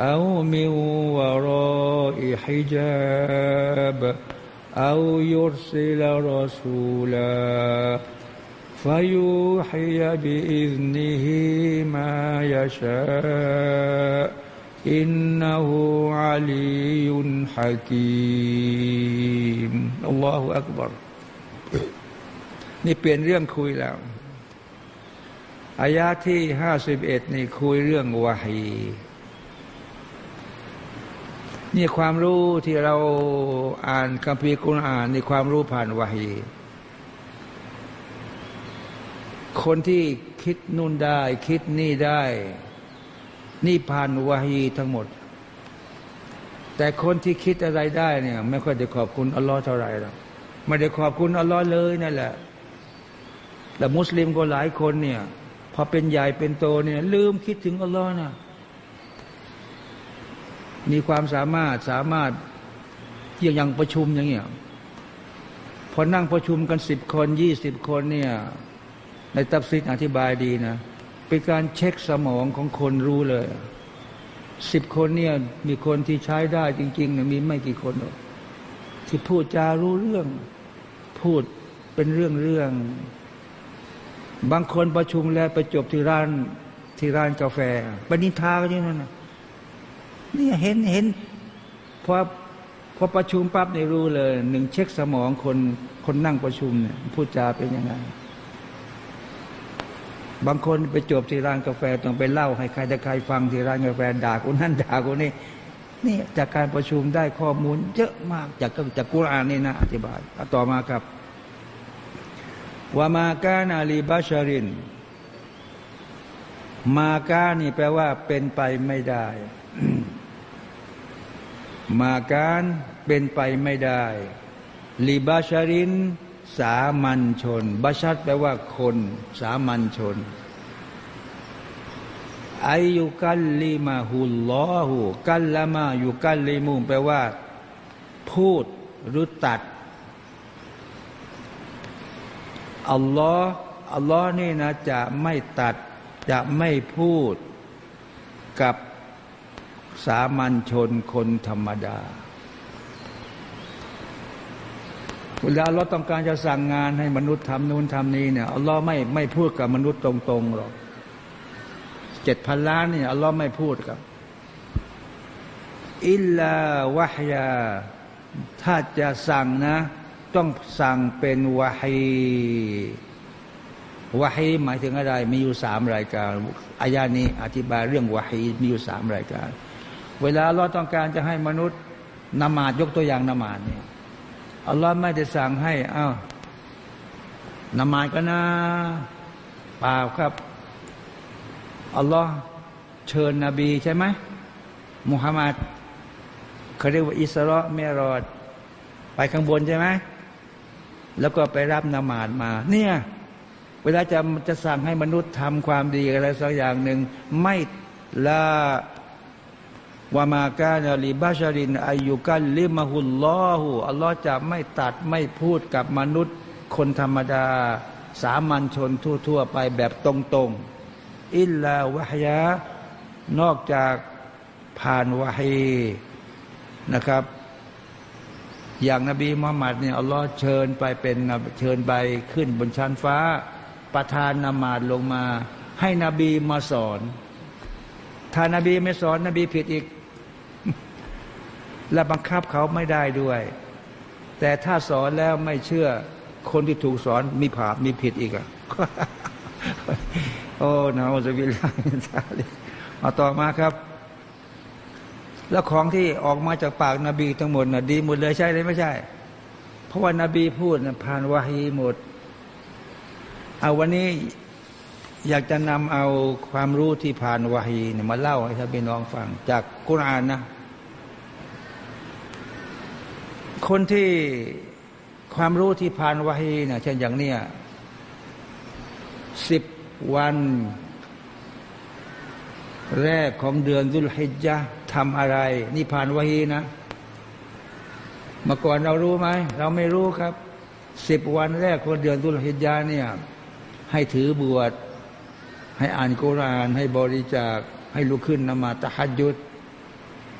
Speaker 1: أو من وراء حجاب أو يرسل رسولا فيوحي بإذنه ما يشاء إنه علي حكيم الله أكبر นี่เปลี่ยนเรื่องคุยแล้วอายาที่ห้าสิบเอ็ดนี่คุยเรื่องวาฮีนี่ความรู้ที่เราอ่านคัมภีร์กุณอ่านนี่ความรู้ผ่านวาฮี คนที่คิดนู่นได้ คิดนี่ได้ นี่ผ่านวาฮีทั้งหมด แต่คนที่คิดอะไรได้เนี่ย ไม่ค่อยจะขอบคุณอัลลอฮ์เท่าไหร่หรอกไม่ได้ขอบคุณอัลลอฮ์เลยนั่นแหละแต่มุสลิมก็หลายคนเนี่ยพอเป็นใหญ่เป็นโตเนี่ย ลืมคิดถึงอัลลอฮ์นะมีความสามารถสามารถอย่างยังประชุมอย่างเงี้ยพอนั่งประชุมกันสิบคนยี่สิบคนเนี่ย ในตับซิดอธิบายดีนะเป็นการเช็คสมองของคนรู้เลยสิบคนเนี่ยมีคนที่ใช้ได้จริงๆนี่ยมีไม่กี่คนหรอกที่พูดจารู้เรื่อง พูดเป็นเรื่องเรื่องบางคนประชุมแล้วไปจบที่ร้านที่ร้านกาแฟปนิทาก็ยังนั่นนะนี่เห็นเห็นพอพอประชุมปั๊บเนี่ยรู้เลยหนึ่งเช็คสมองคนคนนั่งประชุมเนี่ยพูดจาเป็นยังไง บางคนไปจบที่ร้านกาแฟต้องไปเล่าให้ใครจะใครฟังที่ร้านกาแฟด่าคนนั้นด่าคนนี้นี่จากการประชุมได้ข้อมูล เยอะมากจากจากกุรอานนี่นะอธิบายต่อมาครับว่ามากานาลีบาชาริน มากานี่แปลว่า เป็นไปไม่ได้ มาการเป็นไปไม่ได้ลีบาชาริน สามัญชนบาชัดแปลว่าคนสามัญชนอายุกัลลิมาฮุลลอหูกัลละมาอยู่กัลลิมุแปลว่า พูดหรือตัดอัลลอฮ์อัลลอฮ์นี่นะจะไม่ตัดจะไม่พูดกับสามัญชนคนธรรมดา เวลาเราต้องการจะสั่งงานให้มนุษย์ทำนู่นทำนี้เนี่ยอัลลอฮ์ไม่ไม่พูดกับมนุษย์ตรงๆหรอกเจ็ดพันล้านเนี่ยอัลลอฮ์ไม่พูดกับอิลลาวะฮยา ถ้าจะสั่งนะ ต้องสั่งเป็นวะฮีวะฮีหมายถึงอะไร มีอยู่สามรายการอายานี้อธิบายเรื่องวะฮีมีอยู่สามรายการ เวลาเราต้องการจะให้มนุษย์นมาดยกตัวอย่างนมาดเนี่ย อัลลอฮ์ไม่ได้สั่งให้อ้าวนมาดก็นะเปล่าครับอัลลอฮ์เชิญนบีใช่ไหมมุฮัมมัดเขาเรียกว่าอิสระเมรอด ไปข้างบนใช่ไหมแล้วก็ไปรับนมาดมา เนี่ยเวลาจะจะสั่งให้มนุษย์ทำความดีอะไรสักอย่างหนึ่งไม่ละ วามากานาลีบาชารินอายุกันลิมหุลลอหูอัลลอฮ์จะไม่ตัดไม่พูดกับมนุษย์ คนธรรมดา สามัญชนทั่ว ๆ ไปแบบตรงๆ อิลลาวะฮยะนอกจากผ่านวะฮีนะครับ อย่างนบีมุฮัมมัดเนี่ยอัลลอฮ์เชิญไปเป็นเชิญไปขึ้นบนชั้นฟ้า ประทานนมาดลงมา ให้นบีมาสอน ถ้านาบีไม่สอนนบีผิดอีก และบังคับเขาไม่ได้ด้วย แต่ถ้าสอนแล้วไม่เชื่อ คนที่ถูกสอนมีผาดมีผิดอีกอะโอ้นาอจะวิลามาต่อมาครับ แล้วของที่ออกมาจากปากนาบีทั้งหมดนะดีหมดเลยใช่หรือไม่ใช่ เพราะว่านาบีพูดนะผ่านวาฮีหมดเอาวันนี้อยากจะนำเอาความรู้ที่ผ่านวาฮีเนี่ยมาเล่าให้ท่านพี่น้องฟัง จากกุรานนะ คนที่ความรู้ที่ผ่านวะฮีนะเช่นอย่างเนี้ยสิบวัน แรกของเดือนดุลฮิจจ์ทำอะไร นี่ผ่านวะฮีนะเมื่อก่อนเรารู้ไหมเราไม่รู้ครับสิบวันแรกของเดือนดุลฮิจจ์เนี่ย ให้ถือบวช ให้อ่านกุราน ให้บริจาค ให้ลุกขึ้นนมาตะฮัดยุด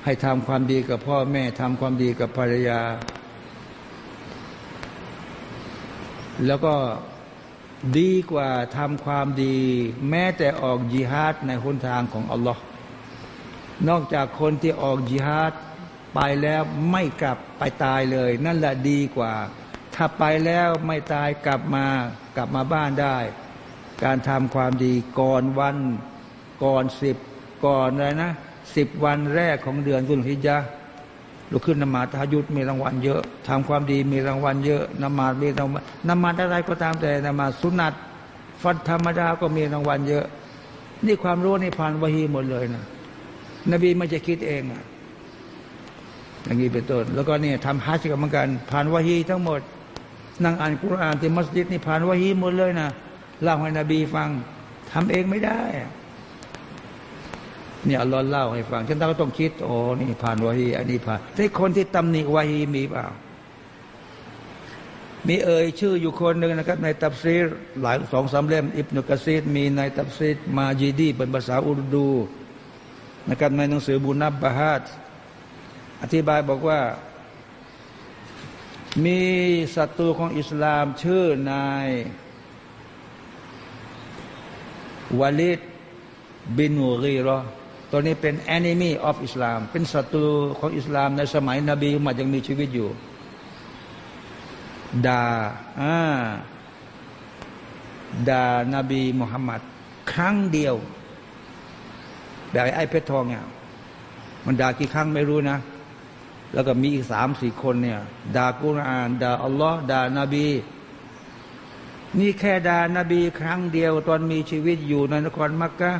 Speaker 1: ให้ทำความดีกับพ่อแม่ทำความดีกับภรรยา แล้วก็ดีกว่าทำความดี แม้แต่ออกจิฮาดในหนทางของอัลลอฮ์นอกจากคนที่ออกจิฮาดไปแล้วไม่กลับไปตายเลย นั่นแหละดีกว่า ถ้าไปแล้วไม่ตายกลับมากลับมาบ้านได้ การทำความดีก่อนวันก่อนสิบก่อนอะไรนะสิบวันแรกของเดือนสุลฮิจา ลุกขึ้นนมาตายุดมีรางวัลเยอะทำความดีมีรางวัลเยอะนมาดมีรางวัลนมาดอะไรก็ตามแต่นมาสุนัตฟันธรรมดาก็มีรางวัลเยอะ นี่ความรู้นี่ผ่านวะฮีหมดเลยนะนบีไม่จะคิดเองอะอย่างนี้เป็นต้นแล้วก็เนี่ยทำฮัจญ์กับเหมือนกัน ผ่านวะฮีทั้งหมดนั่งอ่านกุรอานที่มัสยิดนี่ผ่านวะฮีหมดเลยนะเล่าให้นบีฟังทำเองไม่ได้ เนี่ยอัลลอฮ์เล่าให้ฟังฉันต้องต้องคิดโอ้นี่ผ่านวะฮีอันนี้ผ่านที่คนที่ตำหนิวะฮีมีเปล่า มีเอ่ยชื่ออยู่คนหนึ่งนะครับ ในตับซีรหลายสองสามเล่มอิบนุกะซีดมีในตับซีดมาจีดีเป็นภาษาอุรดูนะครับในหนังสือบุนับบาฮัดอธิบายบอกว่า มีศัตรูของอิสลามชื่อนาย วาลิดบินูรีรอ ตัวนี้เป็น enemy of อิสลามเป็นศัตรูของอิสลามในสมัยนบีมายังมีชีวิตอยู่ด่าอ่าด่านาบีมุฮัมมัดครั้งเดียว แบบไอ้เพชรทองเนี่ยมันด่ากี่ครั้งไม่รู้นะ แล้วก็มีอีกสามสี่คนเนี่ยด่ากุรอานด่าอัลลอฮ์ด่านาบี นี่แค่ด่านาบีครั้งเดียว ตอนมีชีวิตอยู่ในนครมักกะ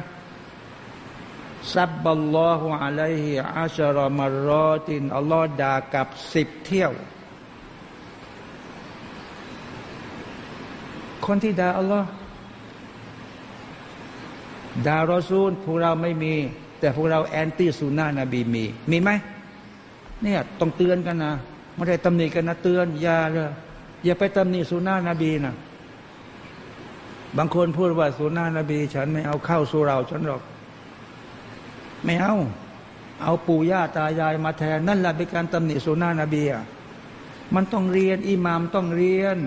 Speaker 1: ซับบัลลอฮุอะลัยฮิอาชรอมารอติน อัลลอฮ์ด่ากับสิบเที่ยว คนที่ด่าอัลลอฮ์ด่ารอซูลพวกเราไม่มี แต่พวกเราแอนตี้สุนนะนบีมี มีไหมเนี่ยต้องเตือนกันนะไม่ได้ตำหนิกันนะเตือนอย่าเลยอย่าไปตำหนิสุนนะนบีนะบางคนพูดว่าสุนนะนบี ฉันไม่เอาเข้าสู่เราฉันหรอก ไม่เอา เอาปู่ย่าตายายมาแทน นั่นแหละเป็นการตำหนิสุนนะนบีอะมันต้องเรียนอิหมามต้องเรียน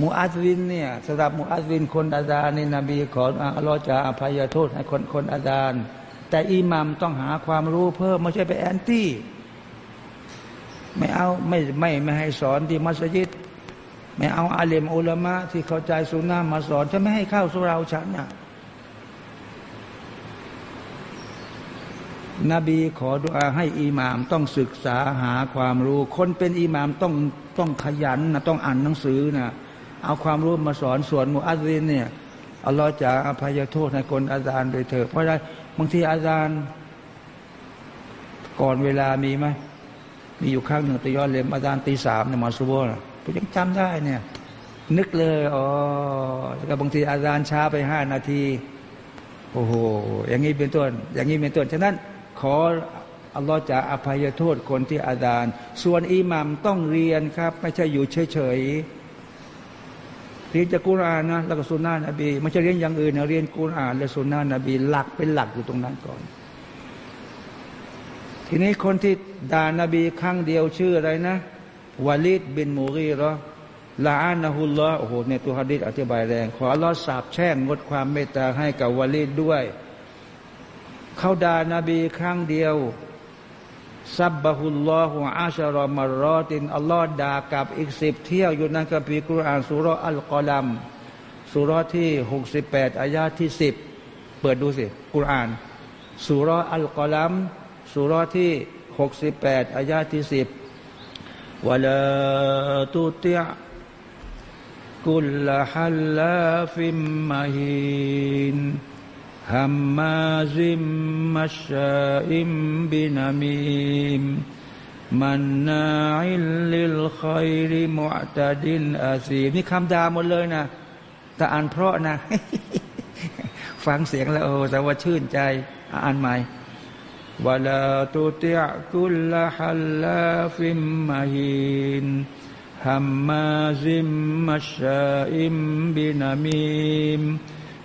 Speaker 1: มูอัซวินเนี่ยสำหรับมูอัซวินคนอาจารย์ในนบีขออัลลอฮ์จะอภัยโทษให้คนคนอาจารย์แต่อิหมัมต้องหาความรู้เพิ่มไม่ใช่ไปแอนตี้ไม่เอาไม่ไม่ไม่ให้สอนที่มัสยิด ไม่เอาอาเลมอุลามะที่เข้าใจสุนนะมาสอนจะไม่ให้เข้าสุราฉันน่ะ นบีขอดุอาให้อิหมามต้องศึกษาหาความรู้ คนเป็นอิหมามต้องต้องขยันนะต้องอ่านหนังสือนะเอาความรู้มาสอนส่วนมุอัซินเนี่ยอัลลอฮ์จะอภัยโทษให้คนอาจารย์โดยเถอะเพราะอะไรบางทีอาจารย์ ก่อนเวลามีไหมมีอยู่ครั้งหนึ่งตย้อนเลมอาจารย์ตีสามเนี่ยมาสุโบนะผมยังจำได้เนี่ย นึกเลยอ๋อแล้วก็บางทีอาจารย์ช้าไปห้านาที โอ้โห อย่างนี้เป็นต้น อย่างนี้เป็นต้นฉะนั้น ขออัลลอฮ์จะอภัยโทษคนที่อาจารย์ส่วนอิหมัมต้องเรียนครับ ไม่ใช่อยู่เฉยๆเรียนจากกุรานนะแล้วก็สุนนะนบีไม่ใช่เรียนอย่างอื่นนะเรียนกุราน และสุนนะนบี หลักเป็นหลักอยู่ตรงนั้นก่อน ทีนี้คนที่ด่านาบีครั้งเดียวชื่ออะไรนะวาลิดบินมูรีรอลาอานะฮุลลอโอ้โหในตัวฮะดิษอธิบายแรง ขอรอสาบแช่งงดความเมตตาให้กับวาลิดด้วย เขาด่านาบีครั้งเดียวซับบะฮุลลอฮุอาชารอมารอตินอัลลอฮ์ด่ากับอีกสิบเที่ยวอยู่ในคัมภีร์กุรอานสุรอัลกอลัมสุรที่หกสิบแปดอายาที่สิบเปิดดูสิกุรอานสุรอัลกอลัมสุรที่หกสิบแปดอายาที่สิบวลาตุติกุลลฮัลลาمهين هماز مشاء بنميم مناع للخير معتد أثيم นี่คำด่าหมดเลยนะ แต่อ่านเพราะนะ ฟังเสียงแล้วโอ้แต่ว่าชื่นใจ อ่านใหม่ولا تطع كل حلاف مهينินฮัมมาซิมมัชชาอิมบินามีม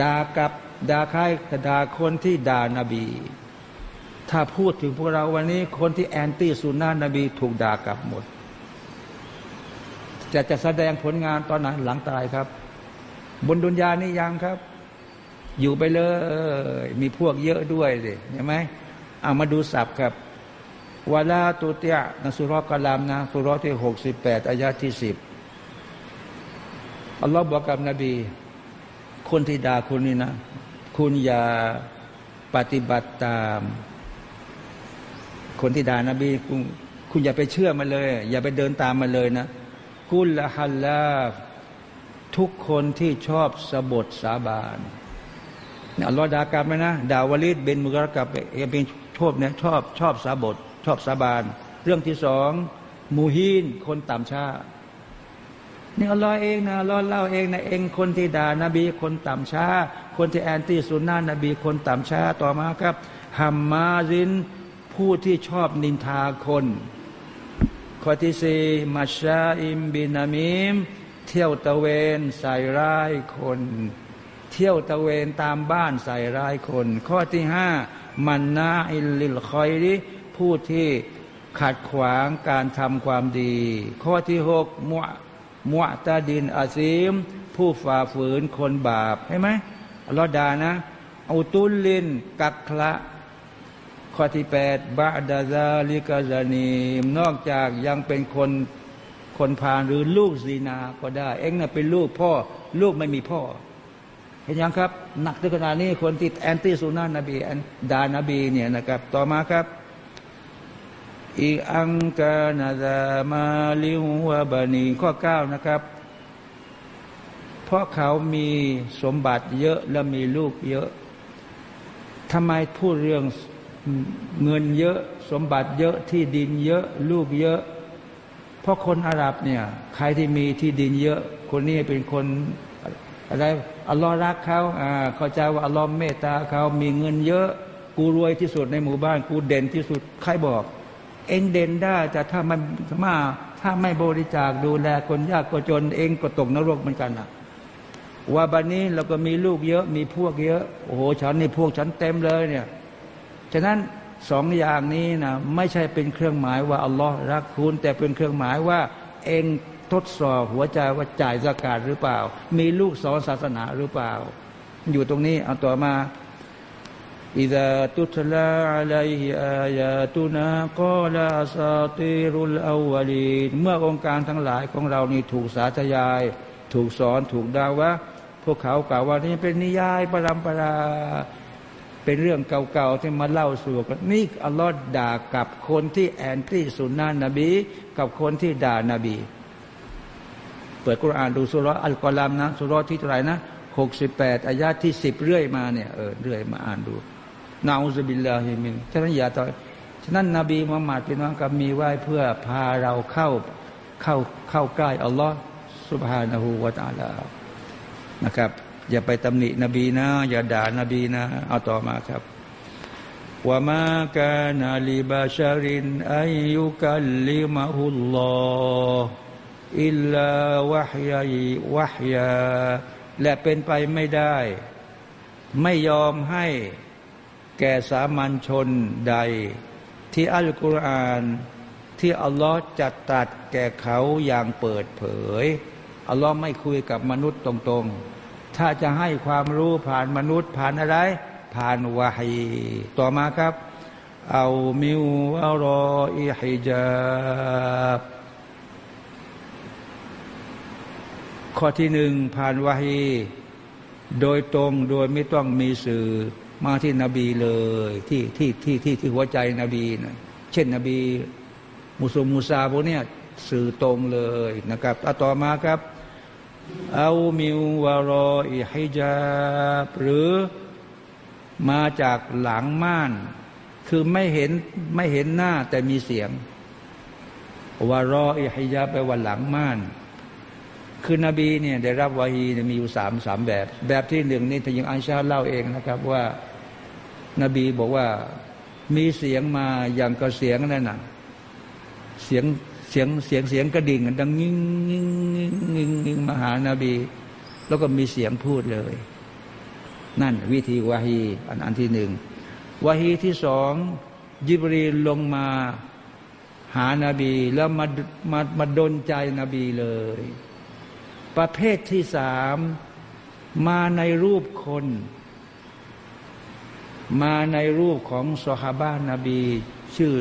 Speaker 1: ด่ากับด่าใครด่าคนที่ด่านาบี ถ้าพูดถึงพวกเราวันนี้คนที่แอนตี้สุนนะนบีถูกด่ากลับหมด จะจะแสดงผลงานตอนไหนหลังตายครับ บนดุนยานี่ยังครับ อยู่ไปเลย มีพวกเยอะด้วยสิเห็นไหมเอามาดูสับครับวาลาตุเตียนสุรกลามนะสุรที่หกสิบแปดอายะที่สิบอัลลอฮ์บอกกับนบี คนที่ด่าคุณนี่นะ คุณอย่าปฏิบัติตาม คนที่ด่านบีคุณคุณอย่าไปเชื่อมันเลย อย่าไปเดินตามมันเลยนะ กุลละฮัลลาทุกคนที่ชอบสบทสาบานเนี่ยอัลลอฮ์ด่ากลับไหมนะด่าวลิดเบนมุกรกับเอเป็นชอบเนี่ยชอบชอบสาบท ชอบสาบาน เรื่องที่สองมูฮีนคนต่ำชา นี่อัลลอฮ์เองนะอัลลอฮ์เล่าเองนะเองคนที่ด่านบีคนต่ำช้า คนที่แอนตี้สุนนะนบีคนต่ำช้าต่อมาครับฮัมมาซินผู้ที่ชอบนินทาคน ข้อที่สี่มาชาอิมบินามิม เที่ยวตะเวนใส่ร้ายคน เที่ยวตะเวนตามบ้านใส่ร้ายคน ข้อที่ห้า مناع للخير ผู้ที่ขัดขวางการทำความดี ข้อที่หกมัว معتد أثيم ผู้ฝ่าฝืนคนบาปใช่ไหมอัลลอฮ์ดานะعتل กักละข้อที่แปดبعد ذلك زنيمมนอกจากยังเป็นคนคนพาลหรือลูกซีนาก็ได้ เองน่ะเป็นลูกพ่อ ลูกไม่มีพ่อ เห็นยังครับ หนักถึงขนาดนี้คนที่แอนตี้สุนานะนบีดานาบีเนี่ยนะครับ ต่อมาครับ อีอังกานาดามาลิวะบานีข้อเก้านะครับ เพราะเขามีสมบัติเยอะและมีลูกเยอะทำไมพูดเรื่องเงินเยอะสมบัติเยอะที่ดินเยอะลูกเยอะ เพราะคนอาหรับเนี่ยใครที่มีที่ดินเยอะ คนนี้เป็นคนอะไรอัลลอฮ์รักเขาอ่าเขาใจว่าอัลลอฮ์เมตตาเขามีเงินเยอะ กูรวยที่สุดในหมู่บ้าน กูเด่นที่สุดใครบอก เองเด่นได้แต่ถ้ามันมาถ้าไม่บริจาคดูแลคนยากคนจน เองก็ตกนรกเหมือนกันนะว่าบันนี้เราก็มีลูกเยอะมีพวกเยอะ โอ้โหฉันนี่พวกฉันเต็มเลยเนี่ยฉะนั้นสองอย่างนี้นะไม่ใช่เป็นเครื่องหมายว่าอัลลอฮ์รักคุณ แต่เป็นเครื่องหมายว่า เองทดสอบหัวใจว่าจ่ายสกาดหรือเปล่า มีลูกสอนศาสนาหรือเปล่า อยู่ตรงนี้เอาต่อมา อิดะตุตลาอะลัยฮิอายาตุนากอลาซาติรุลอาวลีเมื่อองค์การทั้งหลายของเรานี่ถูกสาธยาย ถูกสอนถูกดาวะพวกเขากล่าวว่านี่เป็นนิยายประลัมปราเป็นเรื่องเก่าๆที่มาเล่าสู่กันนี่อัลลอฮ์ด่ากับคนที่แอนตี้สุนนะนบี กับคนที่ด่านบี เปิดกุรอานดูสุรอัลกอลามนะสุรที่เท่าไหร่นะหกสิบแปดอายาที่สิบเรื่อยมาเนี่ยเออเรื่อยมาอ่านดู นาอุบิลลาฮิมินฉะนั้นอย่าต่อฉะนั้นนบีมุฮัมมัดพี่น้องกับมีไว้เพื่อพาเราเข้าเข้าเข้าใกล้อัลลอฮ์สุบฮานะฮูวาตาลานะครับ อย่าไปตำหนินบีนะ อย่าด่านบีนะ เอาต่อมาครับว่ามาการาลิบาชารินอายุกัลลิมะฮุลลออิลลาวะฮยาวะฮยาและเป็นไปไม่ได้ ไม่ยอมให้ แก่สามัญชนใด ที่อัลกุรอานที่อัลลอฮ์จัดตัดแก่เขาอย่างเปิดเผยอัลลอฮ์ไม่คุยกับมนุษย์ตรงๆ ถ้าจะให้ความรู้ผ่านมนุษย์ผ่านอะไร ผ่านวาฮีต่อมาครับ เอามิวอารออิฮิจาบข้อที่หนึ่งผ่านวาฮีโดยตรงโดยไม่ต้องมีสื่อ มาที่นบีเลย ที่ที่ที่ที่ที่หัวใจนบีนะเช่นนบี มุสมูซาพวกเนี้ยสื่อตรงเลยนะครับต่อมาครับเอามิววารออิฮิจาบหรือมาจากหลังม่าน คือไม่เห็นไม่เห็นหน้าแต่มีเสียงวารออิฮิจาบแปลว่าหลังม่าน คือนบีเนี่ยได้รับวาฮีมีอยู่สามสามแบบ แบบที่หนึ่งนี่ทางอันชาเล่าเองนะครับว่า นบีบอกว่ามีเสียงมาอย่างกระเสียงนั่นน่ะเสียงเสียงเสียงเสียงกระดิ่ง ดังงิ้งงิ้งงิ้งงิ้งงิ้งมาหานาบี แล้วก็มีเสียงพูดเลย นั่น วิธีวาฮีอันอันที่หนึ่งวาฮีที่สองยิบรีลงมาหานาบี แล้วมามามาดนใจนบีเลย ประเภทที่สามมาในรูปคน มาในรูปของสฮาบานาบี ชื่อ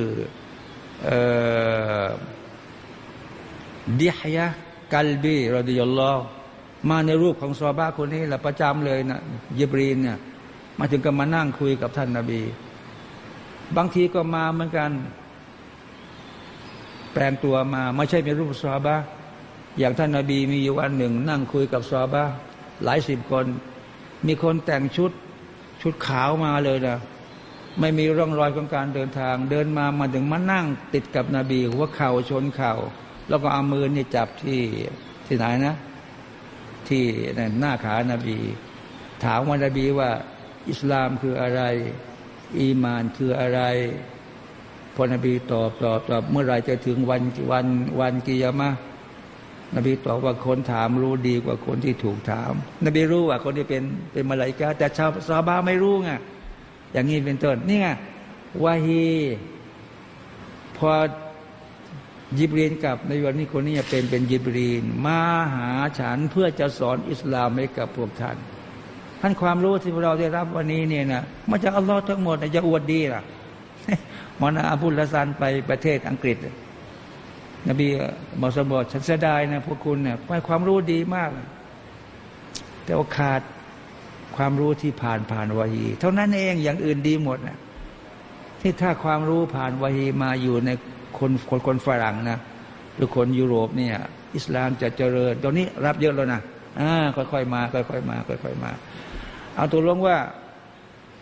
Speaker 1: ดิฮยะกัลบีรดิยัลลอฮมาในรูปของซอบ้าคนนี้แหละประจำเลยนะยิบรีนเนี่ยมาถึงก็มานั่งคุยกับท่านนาบี บางทีก็มาเหมือนกัน แปลงตัวมาไม่ใช่เป็นรูปซอบ้าอย่างท่านนาบีมีอยู่วันหนึ่ง นั่งคุยกับซอบ้าหลายสิบคน มีคนแต่งชุด ชุดขาวมาเลยนะไม่มีร่องรอยของการเดินทาง เดินมามาถึงมานั่งติดกับนบีหัวเข่าชนเข่า แล้วก็เอามือนี่จับที่ที่ไหนนะ ที่หน้าขานาบี ถามว่านบีว่า อิสลามคืออะไร อีมานคืออะไรพอนบีตอบตอบตอบเมื่อไรจะถึงวันวันวันกิยามะ นบีตอบว่าคนถามรู้ดีกว่าคนที่ถูกถาม นบีรู้ว่าคนที่เป็นเป็นมาลายกาแต่ชาวซาบาไม่รู้ไงอย่างนี้เป็นต้นนี่ไงวาฮีพอยิบรีนกับในวันนี้คนนี้เป็นเป็นยิบรีน มาหาฉันเพื่อจะสอนอิสลามให้กับพวกท่านท่านความรู้ที่เราได้รับวันนี้เนี่ยนะมาจากอัลลอฮ์ทั้งหมดจะอวดดีล่ะมอนาอับุลละซันไปประเทศอังกฤษ นบีมอสบอฉันเสียดายนะพวกคุณเนี่ยให้ความรู้ดีมาก แต่ว่าขาดความรู้ที่ผ่านผ่านวาฮีเท่านั้นเองอย่างอื่นดีหมดนะที่ถ้าความรู้ผ่านวาฮีมาอยู่ในคนคนคนฝรั่งนะหรือคนยุโรปเนี่ย อิสลามจะเจริญตอนนี้รับเยอะแล้วนะอ่าค่อยๆมา ค่อยๆมา ค่อยๆมา เอาตัวลงว่า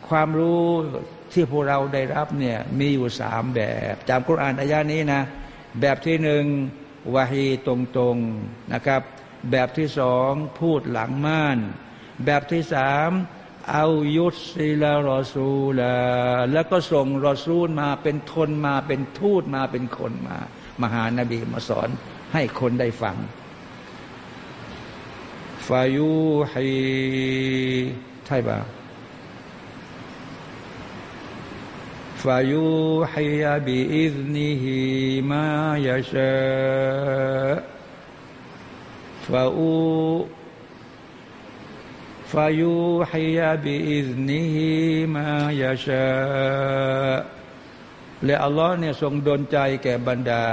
Speaker 1: ความรู้ที่พวกเราได้รับเนี่ยมีอยู่สามแบบจำกุรอานอายานี้นะ แบบที่หนึ่งวาฮีตรงๆนะครับ แบบที่สองพูดหลังม่าน แบบที่สามเอายุตซิลารอซูลาแล้วก็ส่งรอซูลมาเป็นทนมาเป็นทูตมาเป็นคนมา มหานบีมาสอนให้คนได้ฟังฟายูฮีใช่ปะฟายูฮีบิอิซนิฮิมายาชาฟาอูฟายูฮียบิอิ فيوحي بإذنه ما يشاء فأو فيوحي بإذنه ما يشاء และอัลลอฮ์เนี่ยทรงดลใจแก่บรรดา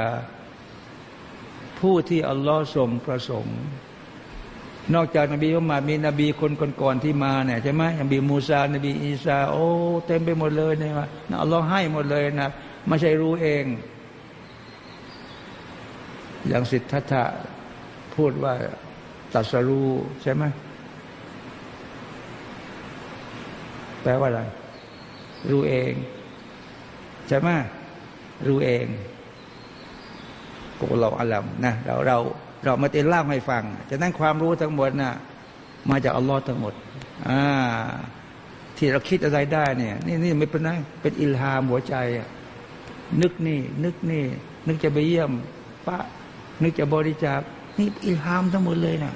Speaker 1: ผู้ที่อัลลอฮ์ทรงประสงค์ นอกจากนบีมุฮัมมัดมีนบีคนก่อนๆที่มาเนี่ยใช่ไหมนบีมูซานบีอีสาโอ้เต็มไปหมดเลยเนี่ยนะอัลลอฮ์ให้หมดเลยนะไม่ใช่รู้เอง อย่างสิทธัตถะพูดว่าตัสรู้ใช่ไหมแปลว่าอะไร รู้เอง ใช่ไหมรู้เองพวกเราอัลลัมนะเราเรา เรามาเต้นเล่าให้ฟังจะนั้นความรู้ทั้งหมดนะ่ะมาจากอัลลอฮ์ทั้งหมดอ่าที่เราคิดอะไรได้เนี่ย นี่นี่ไม่เป็นไรเป็นอิลฮามหัวใจนึกนี่ นึกนี่ นึกจะไปเยี่ยมปะนึกจะบริจาคนี่อิลฮามทั้งหมดเลยนะ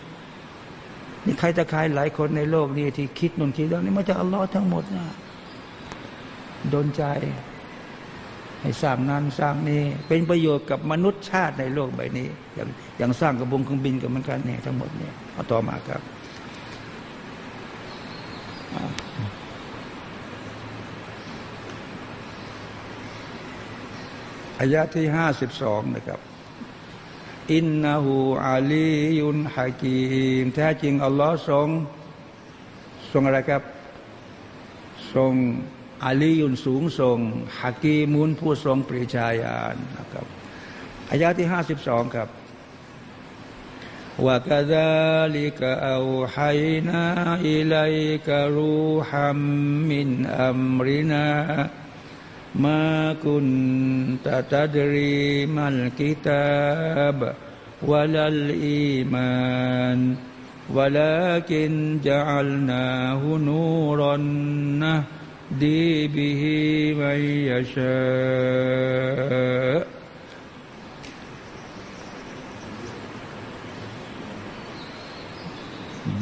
Speaker 1: นี่ใครจะใครหลายคนในโลกนี้ที่คิดนุนคิดแล้วนี่มาจากอัลลอฮ์ทั้งหมดนะโดนใจ ให้สร้างนั้นสร้างนี้ เป็นประโยชน์กับมนุษย์ชาติในโลกใบนี้ อย่างอย่างสร้างกระบงเครื่องบินกับมันกันเนี่ยทั้งหมดเนี่ยเอาต่อมาครับอายะที่ห้าสิบสองนะครับ อินนาหูอาลียุนฮากีมแท้จริง อัลลอฮ์ทรงทรงอะไรครับ ทรง อาลียุนสูงทรงฮักีมุนผู้ทรงปริชาญาณนะครับอายาที่ห้าสิบสองครับว่ากะดาลิกะเอาไฮนาอิลัยกะรูฮัมมินอัมรินามาคุณตะตัดรีมัลกิตาบวะลัลอีมานวะลากินจัลนาหุนูรอนนะ نهدي به من يشاء.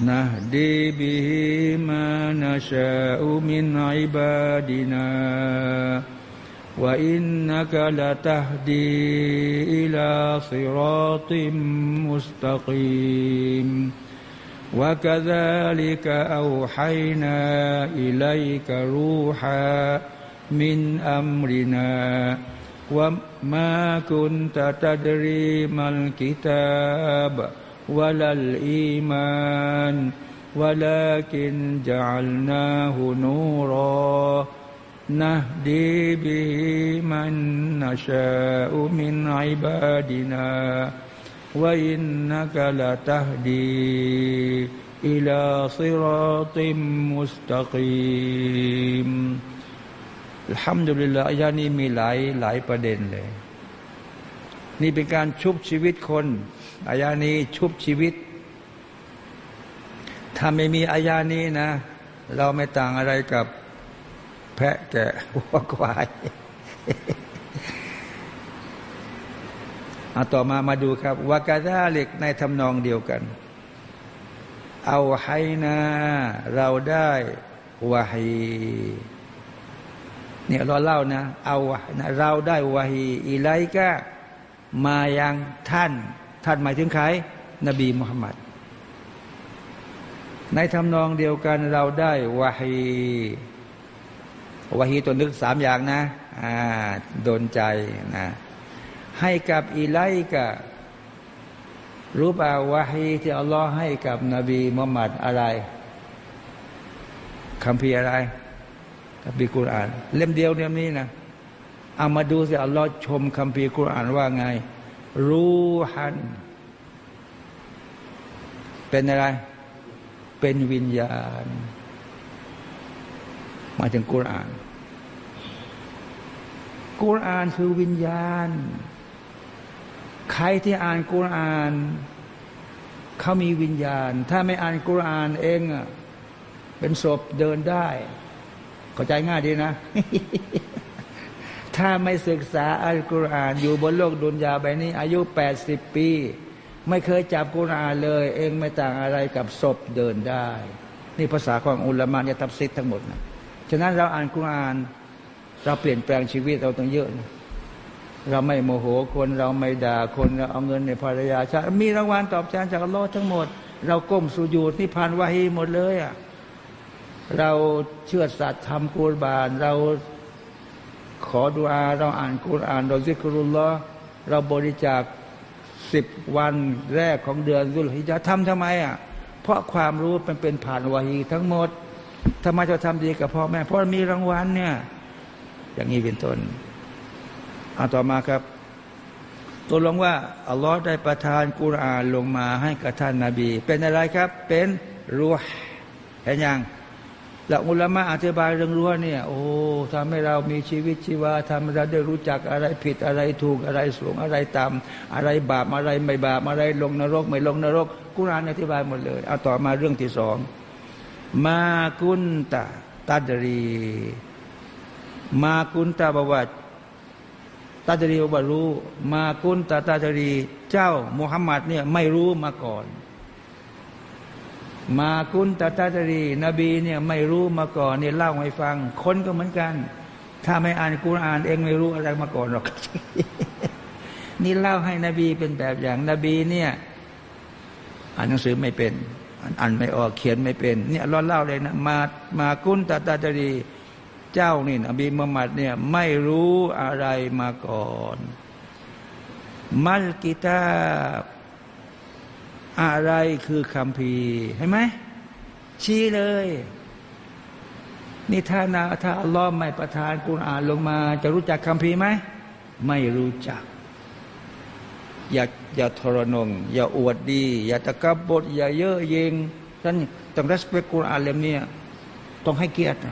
Speaker 1: نهدي به ما نشاء من عبادنا. وإنك لتهدي إلى صراط مستقيم. وكذلك أوحينا إليك روحا من أمرنا وما كنت تدري ما الكتاب ولا الإيمان ولكن جعلناه نورا نهدي به من نشاء من عبادنا وإنك لتهدي إلى صراط مستقيم อัลฮัมดุลิลลาอายานี้มีหลายหลายประเด็นเลย นี่เป็นการชุบชีวิตคนอายานี้ชุบชีวิต ถ้าไม่มีอายานี้นะ เราไม่ต่างอะไรกับแพะแกะวัวควาย เอาต่อมามาดูครับวากาซาเล็กในทำนองเดียวกัน เอาให้นาเราได้วาฮีเนี่ยเราเล่านะ เอาเราได้วาฮีอิไลกะมายังท่าน ท่านหมายถึงใคร นบีมุฮัมมัดในทำนองเดียวกันเราได้วาฮีวาฮีตัวนึกสามอย่างนะอ่าโดนใจนะ ให้กับอิไลกะรู้ป่าวาฮีที่อัลลอฮ์ให้กับนบีมุฮัมมัดอะไรคำพีอะไรคัมภีร์กุรอาน เล่มเดียวเนี่ยนี้นะเอามาดูสิอัลลอฮ์ชมคัมภีร์กุรอานว่าไง รู้ฮัน เป็นอะไร เป็นวิญญาณ มาถึงกุรอาน กุรอานคือวิญญาณ ใครที่อ่านกุรอานเขามีวิญญาณ ถ้าไม่อ่านกุรอานเองเป็นศพเดินได้เข้าใจง่ายดีนะ ถ้าไม่ศึกษาอัลกุรอาน อยู่บนโลกดุนยาใบนี้ อายุแปดสิบปี ไม่เคยจับกุรอานเลย เองไม่ต่างอะไรกับศพเดินได้ นี่ภาษาของอุลามะเนี่ยทับซิดทั้งหมดนะฉะนั้นเราอ่านกุรอาน เราเปลี่ยนแปลงชีวิตเราต้องเยอะนะ เราไม่โมโหคนเราไม่ด่าคนเราเอาเงินในภรรยาชามีรางวัลตอบแทนจากอัลลอฮ์ทั้งหมด เราก้มสุญูดที่ผ่านวาฮีหมดเลยอะเราเชื่อสัตย์ทำกุรบาน เราขอดุอาเราอ่านกุรอานเราซิกรุลลอเราบริจาคสิบวันแรกของเดือนรุลฮิจะทำทำไมอะเพราะความรู้เป็นเป็นผ่านวาฮีทั้งหมดทำไมจะทำดีกับพ่อแม่เพราะมีรางวัลเนี่ย อย่างนี้เป็นต้น เอาต่อมาครับตัวลงว่าอัลลอฮ์ได้ประทานกุรอานลงมาให้กับท่านนาบี เป็นอะไรครับ เป็นรูห์เห็นยังแล้วอุลามะอธิบายเรื่องรั้วเนี่ย โอ้ทำให้เรามีชีวิตชีวาทำให้เราได้รู้จักอะไรผิดอะไรถูกอะไรสูงอะไรต่ำอะไรบาปอะไรไม่บาปอะไรลงนรก ไม่ลงนรก กุรานอธิบายหมดเลย เอาต่อมาเรื่องที่สองมากุนตาตัดรี มากุนตาบวช ตัดรีบรรู้ มากุนตาตัดรี เจ้ามุฮัมมัดเนี่ยไม่รู้มาก่อน มาคุณตาตาตรี นบีเนี่ยไม่รู้มาก่อนเนี่ยเล่าให้ฟัง คนก็เหมือนกัน ถ้าไม่อ่านกุรอานเองไม่รู้อะไรมาก่อนหรอก นี่เล่าให้นบีเป็นแบบอย่างนบีเนี่ยอ่านหนังสือไม่เป็นอ่านไม่ออกเขียนไม่เป็นเนี่ยเราเล่าเลยนะมามาคุณตาตาตรี เจ้านี่นบีมุฮัมมัดเนี่ยไม่รู้อะไรมาก่อน มัลกิตาบอะไรคือคำพีเห็นไหมชี้เลย นี่ถ้านาถ้าอัลลอฮ์ไม่ประทานกุรอานลงมา จะรู้จักคำพีไหม ไม่รู้จัก อย่าอย่าทรนง อย่าอวดดี อย่าตะกบบท อย่าเยอะยิงท่านต้องรัสเปกกุรอานเล่มนี้ต้องให้เกียรติแ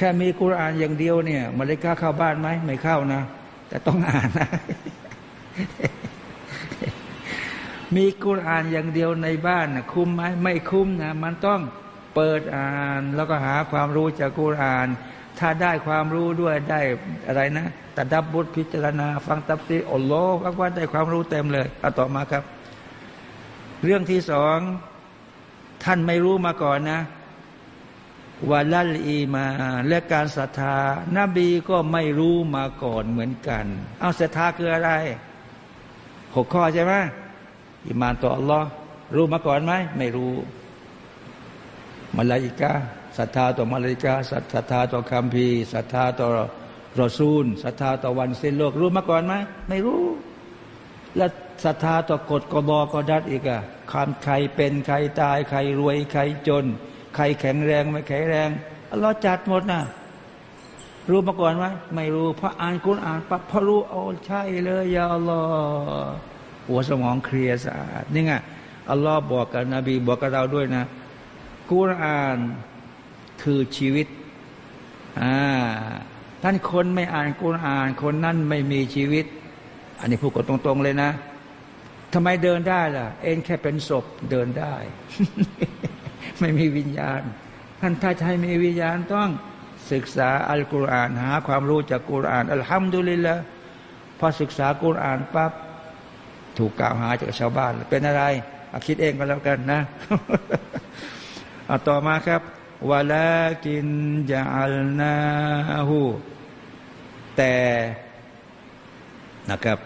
Speaker 1: ค่มีกุรอานอย่างเดียวเนี่ยมาเลยกล้าเข้าบ้านไหมไม่เข้านะ แต่ต้องอ่านนะ มีกุรอานอย่างเดียวในบ้านนะคุ้มไหมไม่คุ้มนะมันต้องเปิดอ่านแล้วก็หาความรู้จากกุรอาน ถ้าได้ความรู้ด้วยได้อะไรนะแต่ดับบุตรพิจารณา ฟังตับซีอัลลอฮ์ว่าได้ความรู้เต็มเลยเอาต่อมาครับ เรื่องที่สองท่านไม่รู้มาก่อนนะ วาลัลอีมาและการศรัทธานบีก็ไม่รู้มาก่อนเหมือนกัน เอาศรัทธาคืออะไรหกข้อใช่ไหมอิมานต่ออัลลอฮ์รู้มาก่อนไหมไม่รู้มาลาอิกาศรัทธาต่อมาลาอิกาศรัทธาต่อคำพีศรัทธาต่อรอซูลศรัทธาต่อวันสิ้นโลกรู้มาก่อนไหมไม่รู้ แล้วศรัทธาต่อกฎกบกดัดอีกอะคำใครเป็นใครตายใครรวยใครจน ใครแข็งแรงไม่แข็งแรงเราจัดหมดนะรู้มาก่อนไหมไม่รู้พระอ่านกุณอ่านปั๊บพอรู้โอ้ใช่เลยยาอัลลอฮ์หัวสมองเคลียร์สะอาดนี่ไงอัลลอฮ์บอกกับนบีบอกกับเราด้วยนะกุรอานคือชีวิตอ่าท่านคนไม่อ่านกุรอาน คนนั้นไม่มีชีวิต อันนี้พูดกันตรง ๆ เลยนะทำไมเดินได้ล่ะ เองแค่เป็นศพเดินได้ ไม่มีวิญญาณ ท่านถ้าใช้มีวิญญาณต้องศึกษาอัลกุรอานหาความรู้จากกุรอานอัลฮัมดุลิลละพอศึกษากุรอานปั๊บถูกกล่าวหาจากชาวบ้าน เป็นอะไรอคิดเองก็แล้วกันนะเอาต่อมาครับวลากินจาลนาหูแต่นะครับ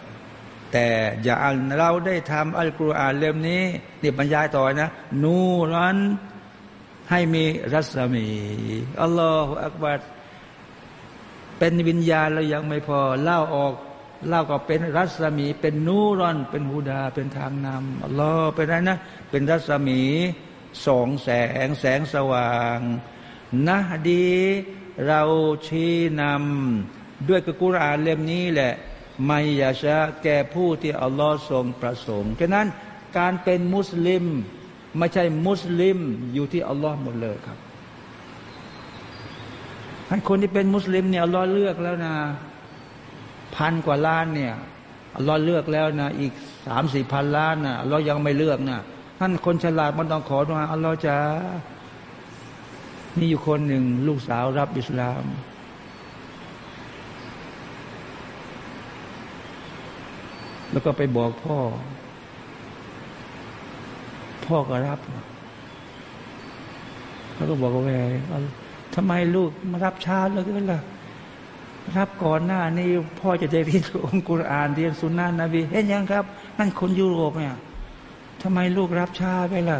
Speaker 1: แต่อย่าอันเราได้ทำอัลกุรอานเล่มนี้นี่บรรยายต่อนะ นูรันให้มีรัศมีอัลลอฮฺอักบัดเป็นวิญญาณเรายังไม่พอ เล่าออกเล่าก็เป็นรัศมี เป็นนูรอน เป็นฮูดา เป็นทางนำอัลลอฮ์เป็นอะไรนะ เป็นรัศมีสองแสงแสงสว่างนะดี เราชี้นำด้วยกุรอานเล่มนี้แหละ ไม่ยาชะแก่ผู้ที่อัลลอฮ์ทรงประสงค์ฉะนั้นการเป็นมุสลิม ไม่ใช่มุสลิมอยู่ที่อัลลอฮ์หมดเลยครับท่านคนที่เป็นมุสลิมเนี่ยอัลลอฮ์เลือกแล้วนะพันกว่าล้านเนี่ยอัลลอฮ์เลือกแล้วนะอีกสามสี่พันล้านนะอัลลอฮ์ยังไม่เลือกนะท่านคนฉลาดมันต้องขอดุอาอัลลอฮ์จะมีอยู่คนหนึ่งลูกสาวรับอิสลาม แล้วก็ไปบอกพ่อ พ่อก็รับแล้วก็บอกว่าแม่ทำไมลูกมารับช้าเลยกันล่ะรับก่อนหน้านี้พ่อจะได้เรียนองค์กุรอานเรียนสุนนะนบีเห็นยังครับ นั่นคนยุโรปเนี่ยทำไมลูกรับช้าไปล่ะ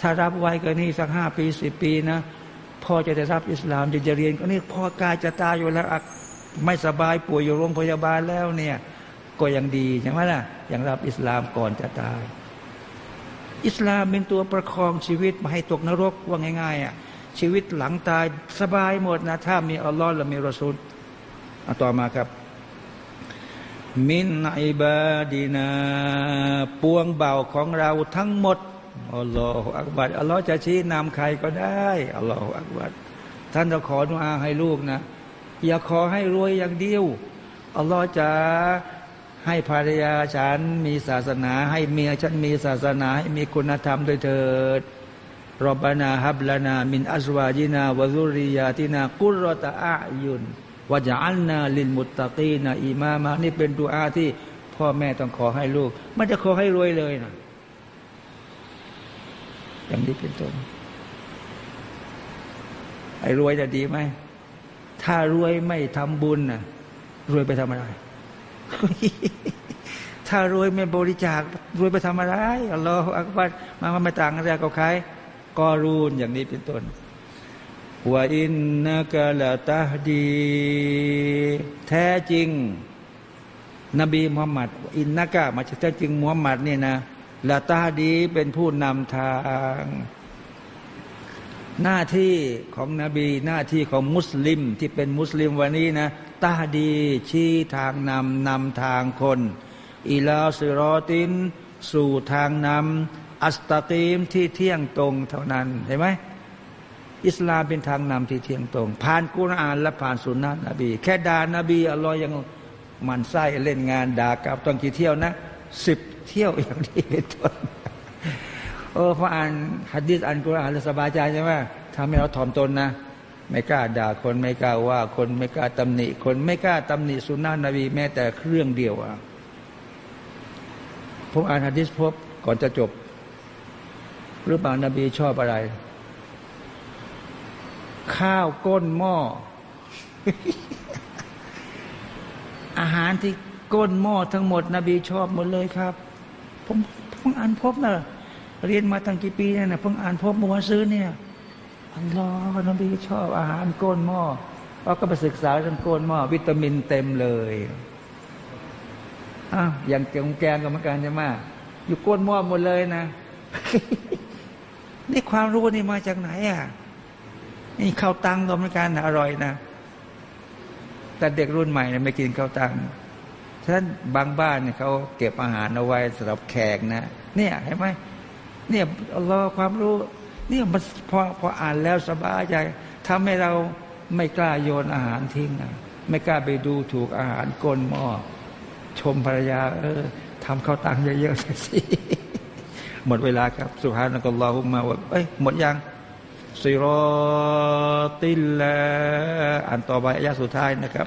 Speaker 1: ถ้ารับไว้ก็นี่สักห้าปีสิบปีนะพ่อจะได้รับอิสลามจะจะเรียนก็นี่พ่อกายจะตายอยู่แล้วไม่สบายป่วยอยู่โรงพยาบาลแล้วเนี่ย ก็ยังดีใช่ไหมล่ะยังรับอิสลามก่อนจะตาย อิสลามเป็นตัวประคองชีวิตมาให้ตกนรกว่าง่ายๆอะชีวิตหลังตายสบายหมดนะถ้ามีอัลลอฮ์และมีรอซูลต่อมาครับ มินอิบาดีนาปวงเบาของเราทั้งหมดอัลลอฮฺอักบัดอัลลอฮฺจะชี้นำใครก็ได้อัลลอฮฺอักบัดท่านจะขอดุอาให้ลูกนะ อย่าขอให้รวยอย่างเดียวอัลลอฮฺจะ ให้ภรรยาฉันมีศาสนา ให้เมียฉันมีศาสนาให้มีคุณธรรมด้วยเถิดรบนาฮับลานา มินอัจวาจินาวะซุริยาตินากุรตะอายุนวะจะอัลนาลินมุตตะกีนาอิมามานี่เป็นดุอาที่พ่อแม่ต้องขอให้ลูกไม่จะขอให้รวยเลยนะอย่างนี้เป็นต้นไอ้รวยจะดีไหมถ้ารวยไม่ทำบุญน่ะรวยไปทำอะไร ถ้ารวยไม่บริจาครวยไปทำอะไรอัลลอฮฺอักบัรมามาไม่ต่างกันแต่กับใครกอรูนอย่างนี้เป็นต้นว่าอินนักละตาดี แท้จริง นบีมุฮัมมัด อินนักะมาจากแท้จริงมุฮัมมัดนี่นะละตาดีเป็นผู้นำทาง หน้าที่ของนบีหน้าที่ของมุสลิมที่เป็นมุสลิมวันนี้นะตาดีชี้ทางนำนำทางคน อิลาสิรอติน สู่ทางนำอัสตาตีมที่เที่ยงตรงเท่านั้นเห็นไหมอิสลามเป็นทางนำที่เที่ยงตรง ผ่านกุรอานและผ่านสุนนะนบี แค่ด่านาบีอัลลอฮ์ยังมันไส้เล่นงานด่ากับต้องกี่เที่ยวนะสิบเที่ยวอย่างนี้เป็นต้น เออพออ่านฮัดดิสอ่านกุรอานแล้วสบายใจใช่ไหมทำให้เราถ่อมตนนะ ไม่กล้าด่าคนไม่กล้าว่า คนไม่กล้าตำหนิ คนไม่กล้าตำหนิสุนนะนบีแม้แต่เครื่องเดียวอะผมอ่านฮัดดิสพบก่อนจะจบหรือเปล่านบีชอบอะไร ข้าวก้นหม้อ อาหารที่ก้นหม้อทั้งหมด นบีชอบหมดเลยครับ ผมเพิ่งอ่านพบนะ เรียนมาตั้งกี่ปีเนี่ยเพิ่งอ่านพบเมื่อวันซื้อเนี่ยอัลลอฮ์นบีชอบอาหารก้นหม้อเราก็ไปศึกษาเรื่องโกนหม้อวิตามินเต็มเลยอ้าวอย่างแกงแกงก็เหมือนกันใช่ไหมอยู่โกนหม้อหมดเลยนะนี่ความรู้นี่มาจากไหนอะนี่ข้าวตังก็เหมือนกันนะอร่อยนะแต่เด็กรุ่นใหม่เนี่ยไม่กินข้าวตังฉะนั้นบางบ้านเนี่ยเขาเก็บอาหารเอาไว้สำหรับแขกนะ เนี่ยเห็นไหม เนี่ยเราความรู้ เนี่ยมันพอพออ่านแล้วสบายใจทำให้เราไม่กล้าโยนอาหารทิ้งนะไม่กล้าไปดูถูกอาหารก้นหม้อชมภรรยา เออทำข้าวตังเยอะๆสิหมดเวลาครับ สุภาพนักลอฮุมาว่าเอ้ยหมดยังซิรอติลลาอ่านต่อไปอายะสุดท้ายนะครับ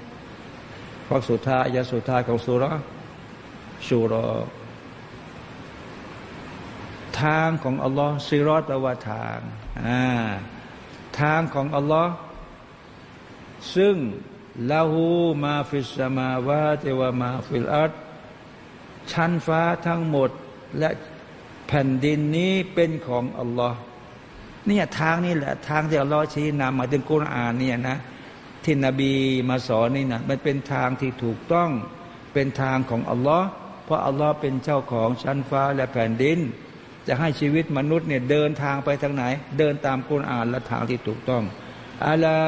Speaker 1: เพราะสุดท้ายยะสุดท้ายของซูเราะฮ์ชูรอทางของอัลลอฮ์صراط ว่าทางอ่าทางของอัลลอฮ์ซึ่งله ما في السماوات وما في الأرض ชั้นฟ้าทั้งหมดและแผ่นดินนี้เป็นของอัลลอฮ์เนี่ยทางนี้แหละทางที่อัลลอฮ์ชี้นำมาถึงกุรอานเนี่ยนะ ที่นบีมาสอนนี่นะมันเป็นทางที่ถูกต้องเป็นทางของอัลลอฮ์เพราะอัลลอฮ์เป็นเจ้าของชั้นฟ้าและแผ่นดิน จะให้ชีวิตมนุษย์เนี่ยเดินทางไปทางไหน เดินตามกุรอานและทางที่ถูกต้องอัลา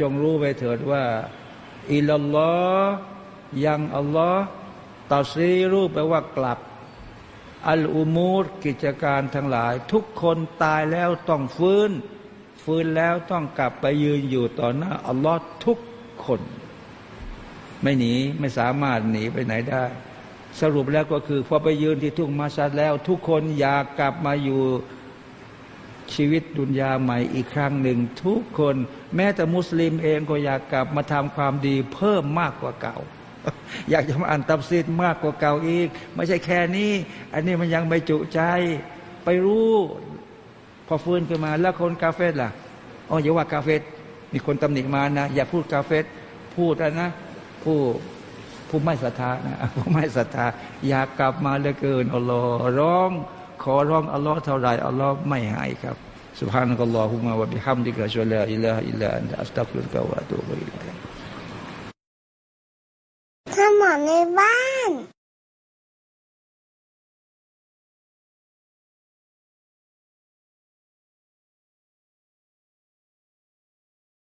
Speaker 1: จงรู้ไปเถิดว่าอิลลอฮ์ยังอัลลอฮ์ตัดซีรูปแปลว่ากลับอัลอุมูรกิจการทั้งหลาย ทุกคนตายแล้วต้องฟื้น ฟื้นแล้วต้องกลับไปยืนอยู่ต่อหน้าอัลลอฮ์ทุกคน ไม่หนีไม่สามารถหนีไปไหนได้ สรุปแล้วก็คือพอไปยืนที่ทุ่งมาชัดแล้ว ทุกคนอยากกลับมาอยู่ชีวิตดุนยาใหม่อีกครั้งหนึ่ง ทุกคนแม้แต่มุสลิมเองก็อยากกลับมาทำความดีเพิ่มมากกว่าเก่า อยากจะมาอ่านตับซีดมากกว่าเก่าอีก ไม่ใช่แค่นี้ อันนี้มันยังไม่จุใจ ไปรู้ พอฟื้นขึ้นมา แล้วคนกาเฟตล่ะอ๋ออย่าว่ากาเฟสมีคนตำหนิมานะอย่าพูดกาเฟสพูดนะ ผู้ผู้ไม่ศรัทธานะผู้ไม่ศรัทธาอยากกลับมาเหลือเกินอัลลอฮ์ร้อง ขอร้องอัลลอฮ์เท่าไรอัลลอฮ์ไม่ให้ครับ سبحانك اللهم وبحمدك اشهد ان لا اله الا انت استغفرك واتوب اليك สมองในบ้าน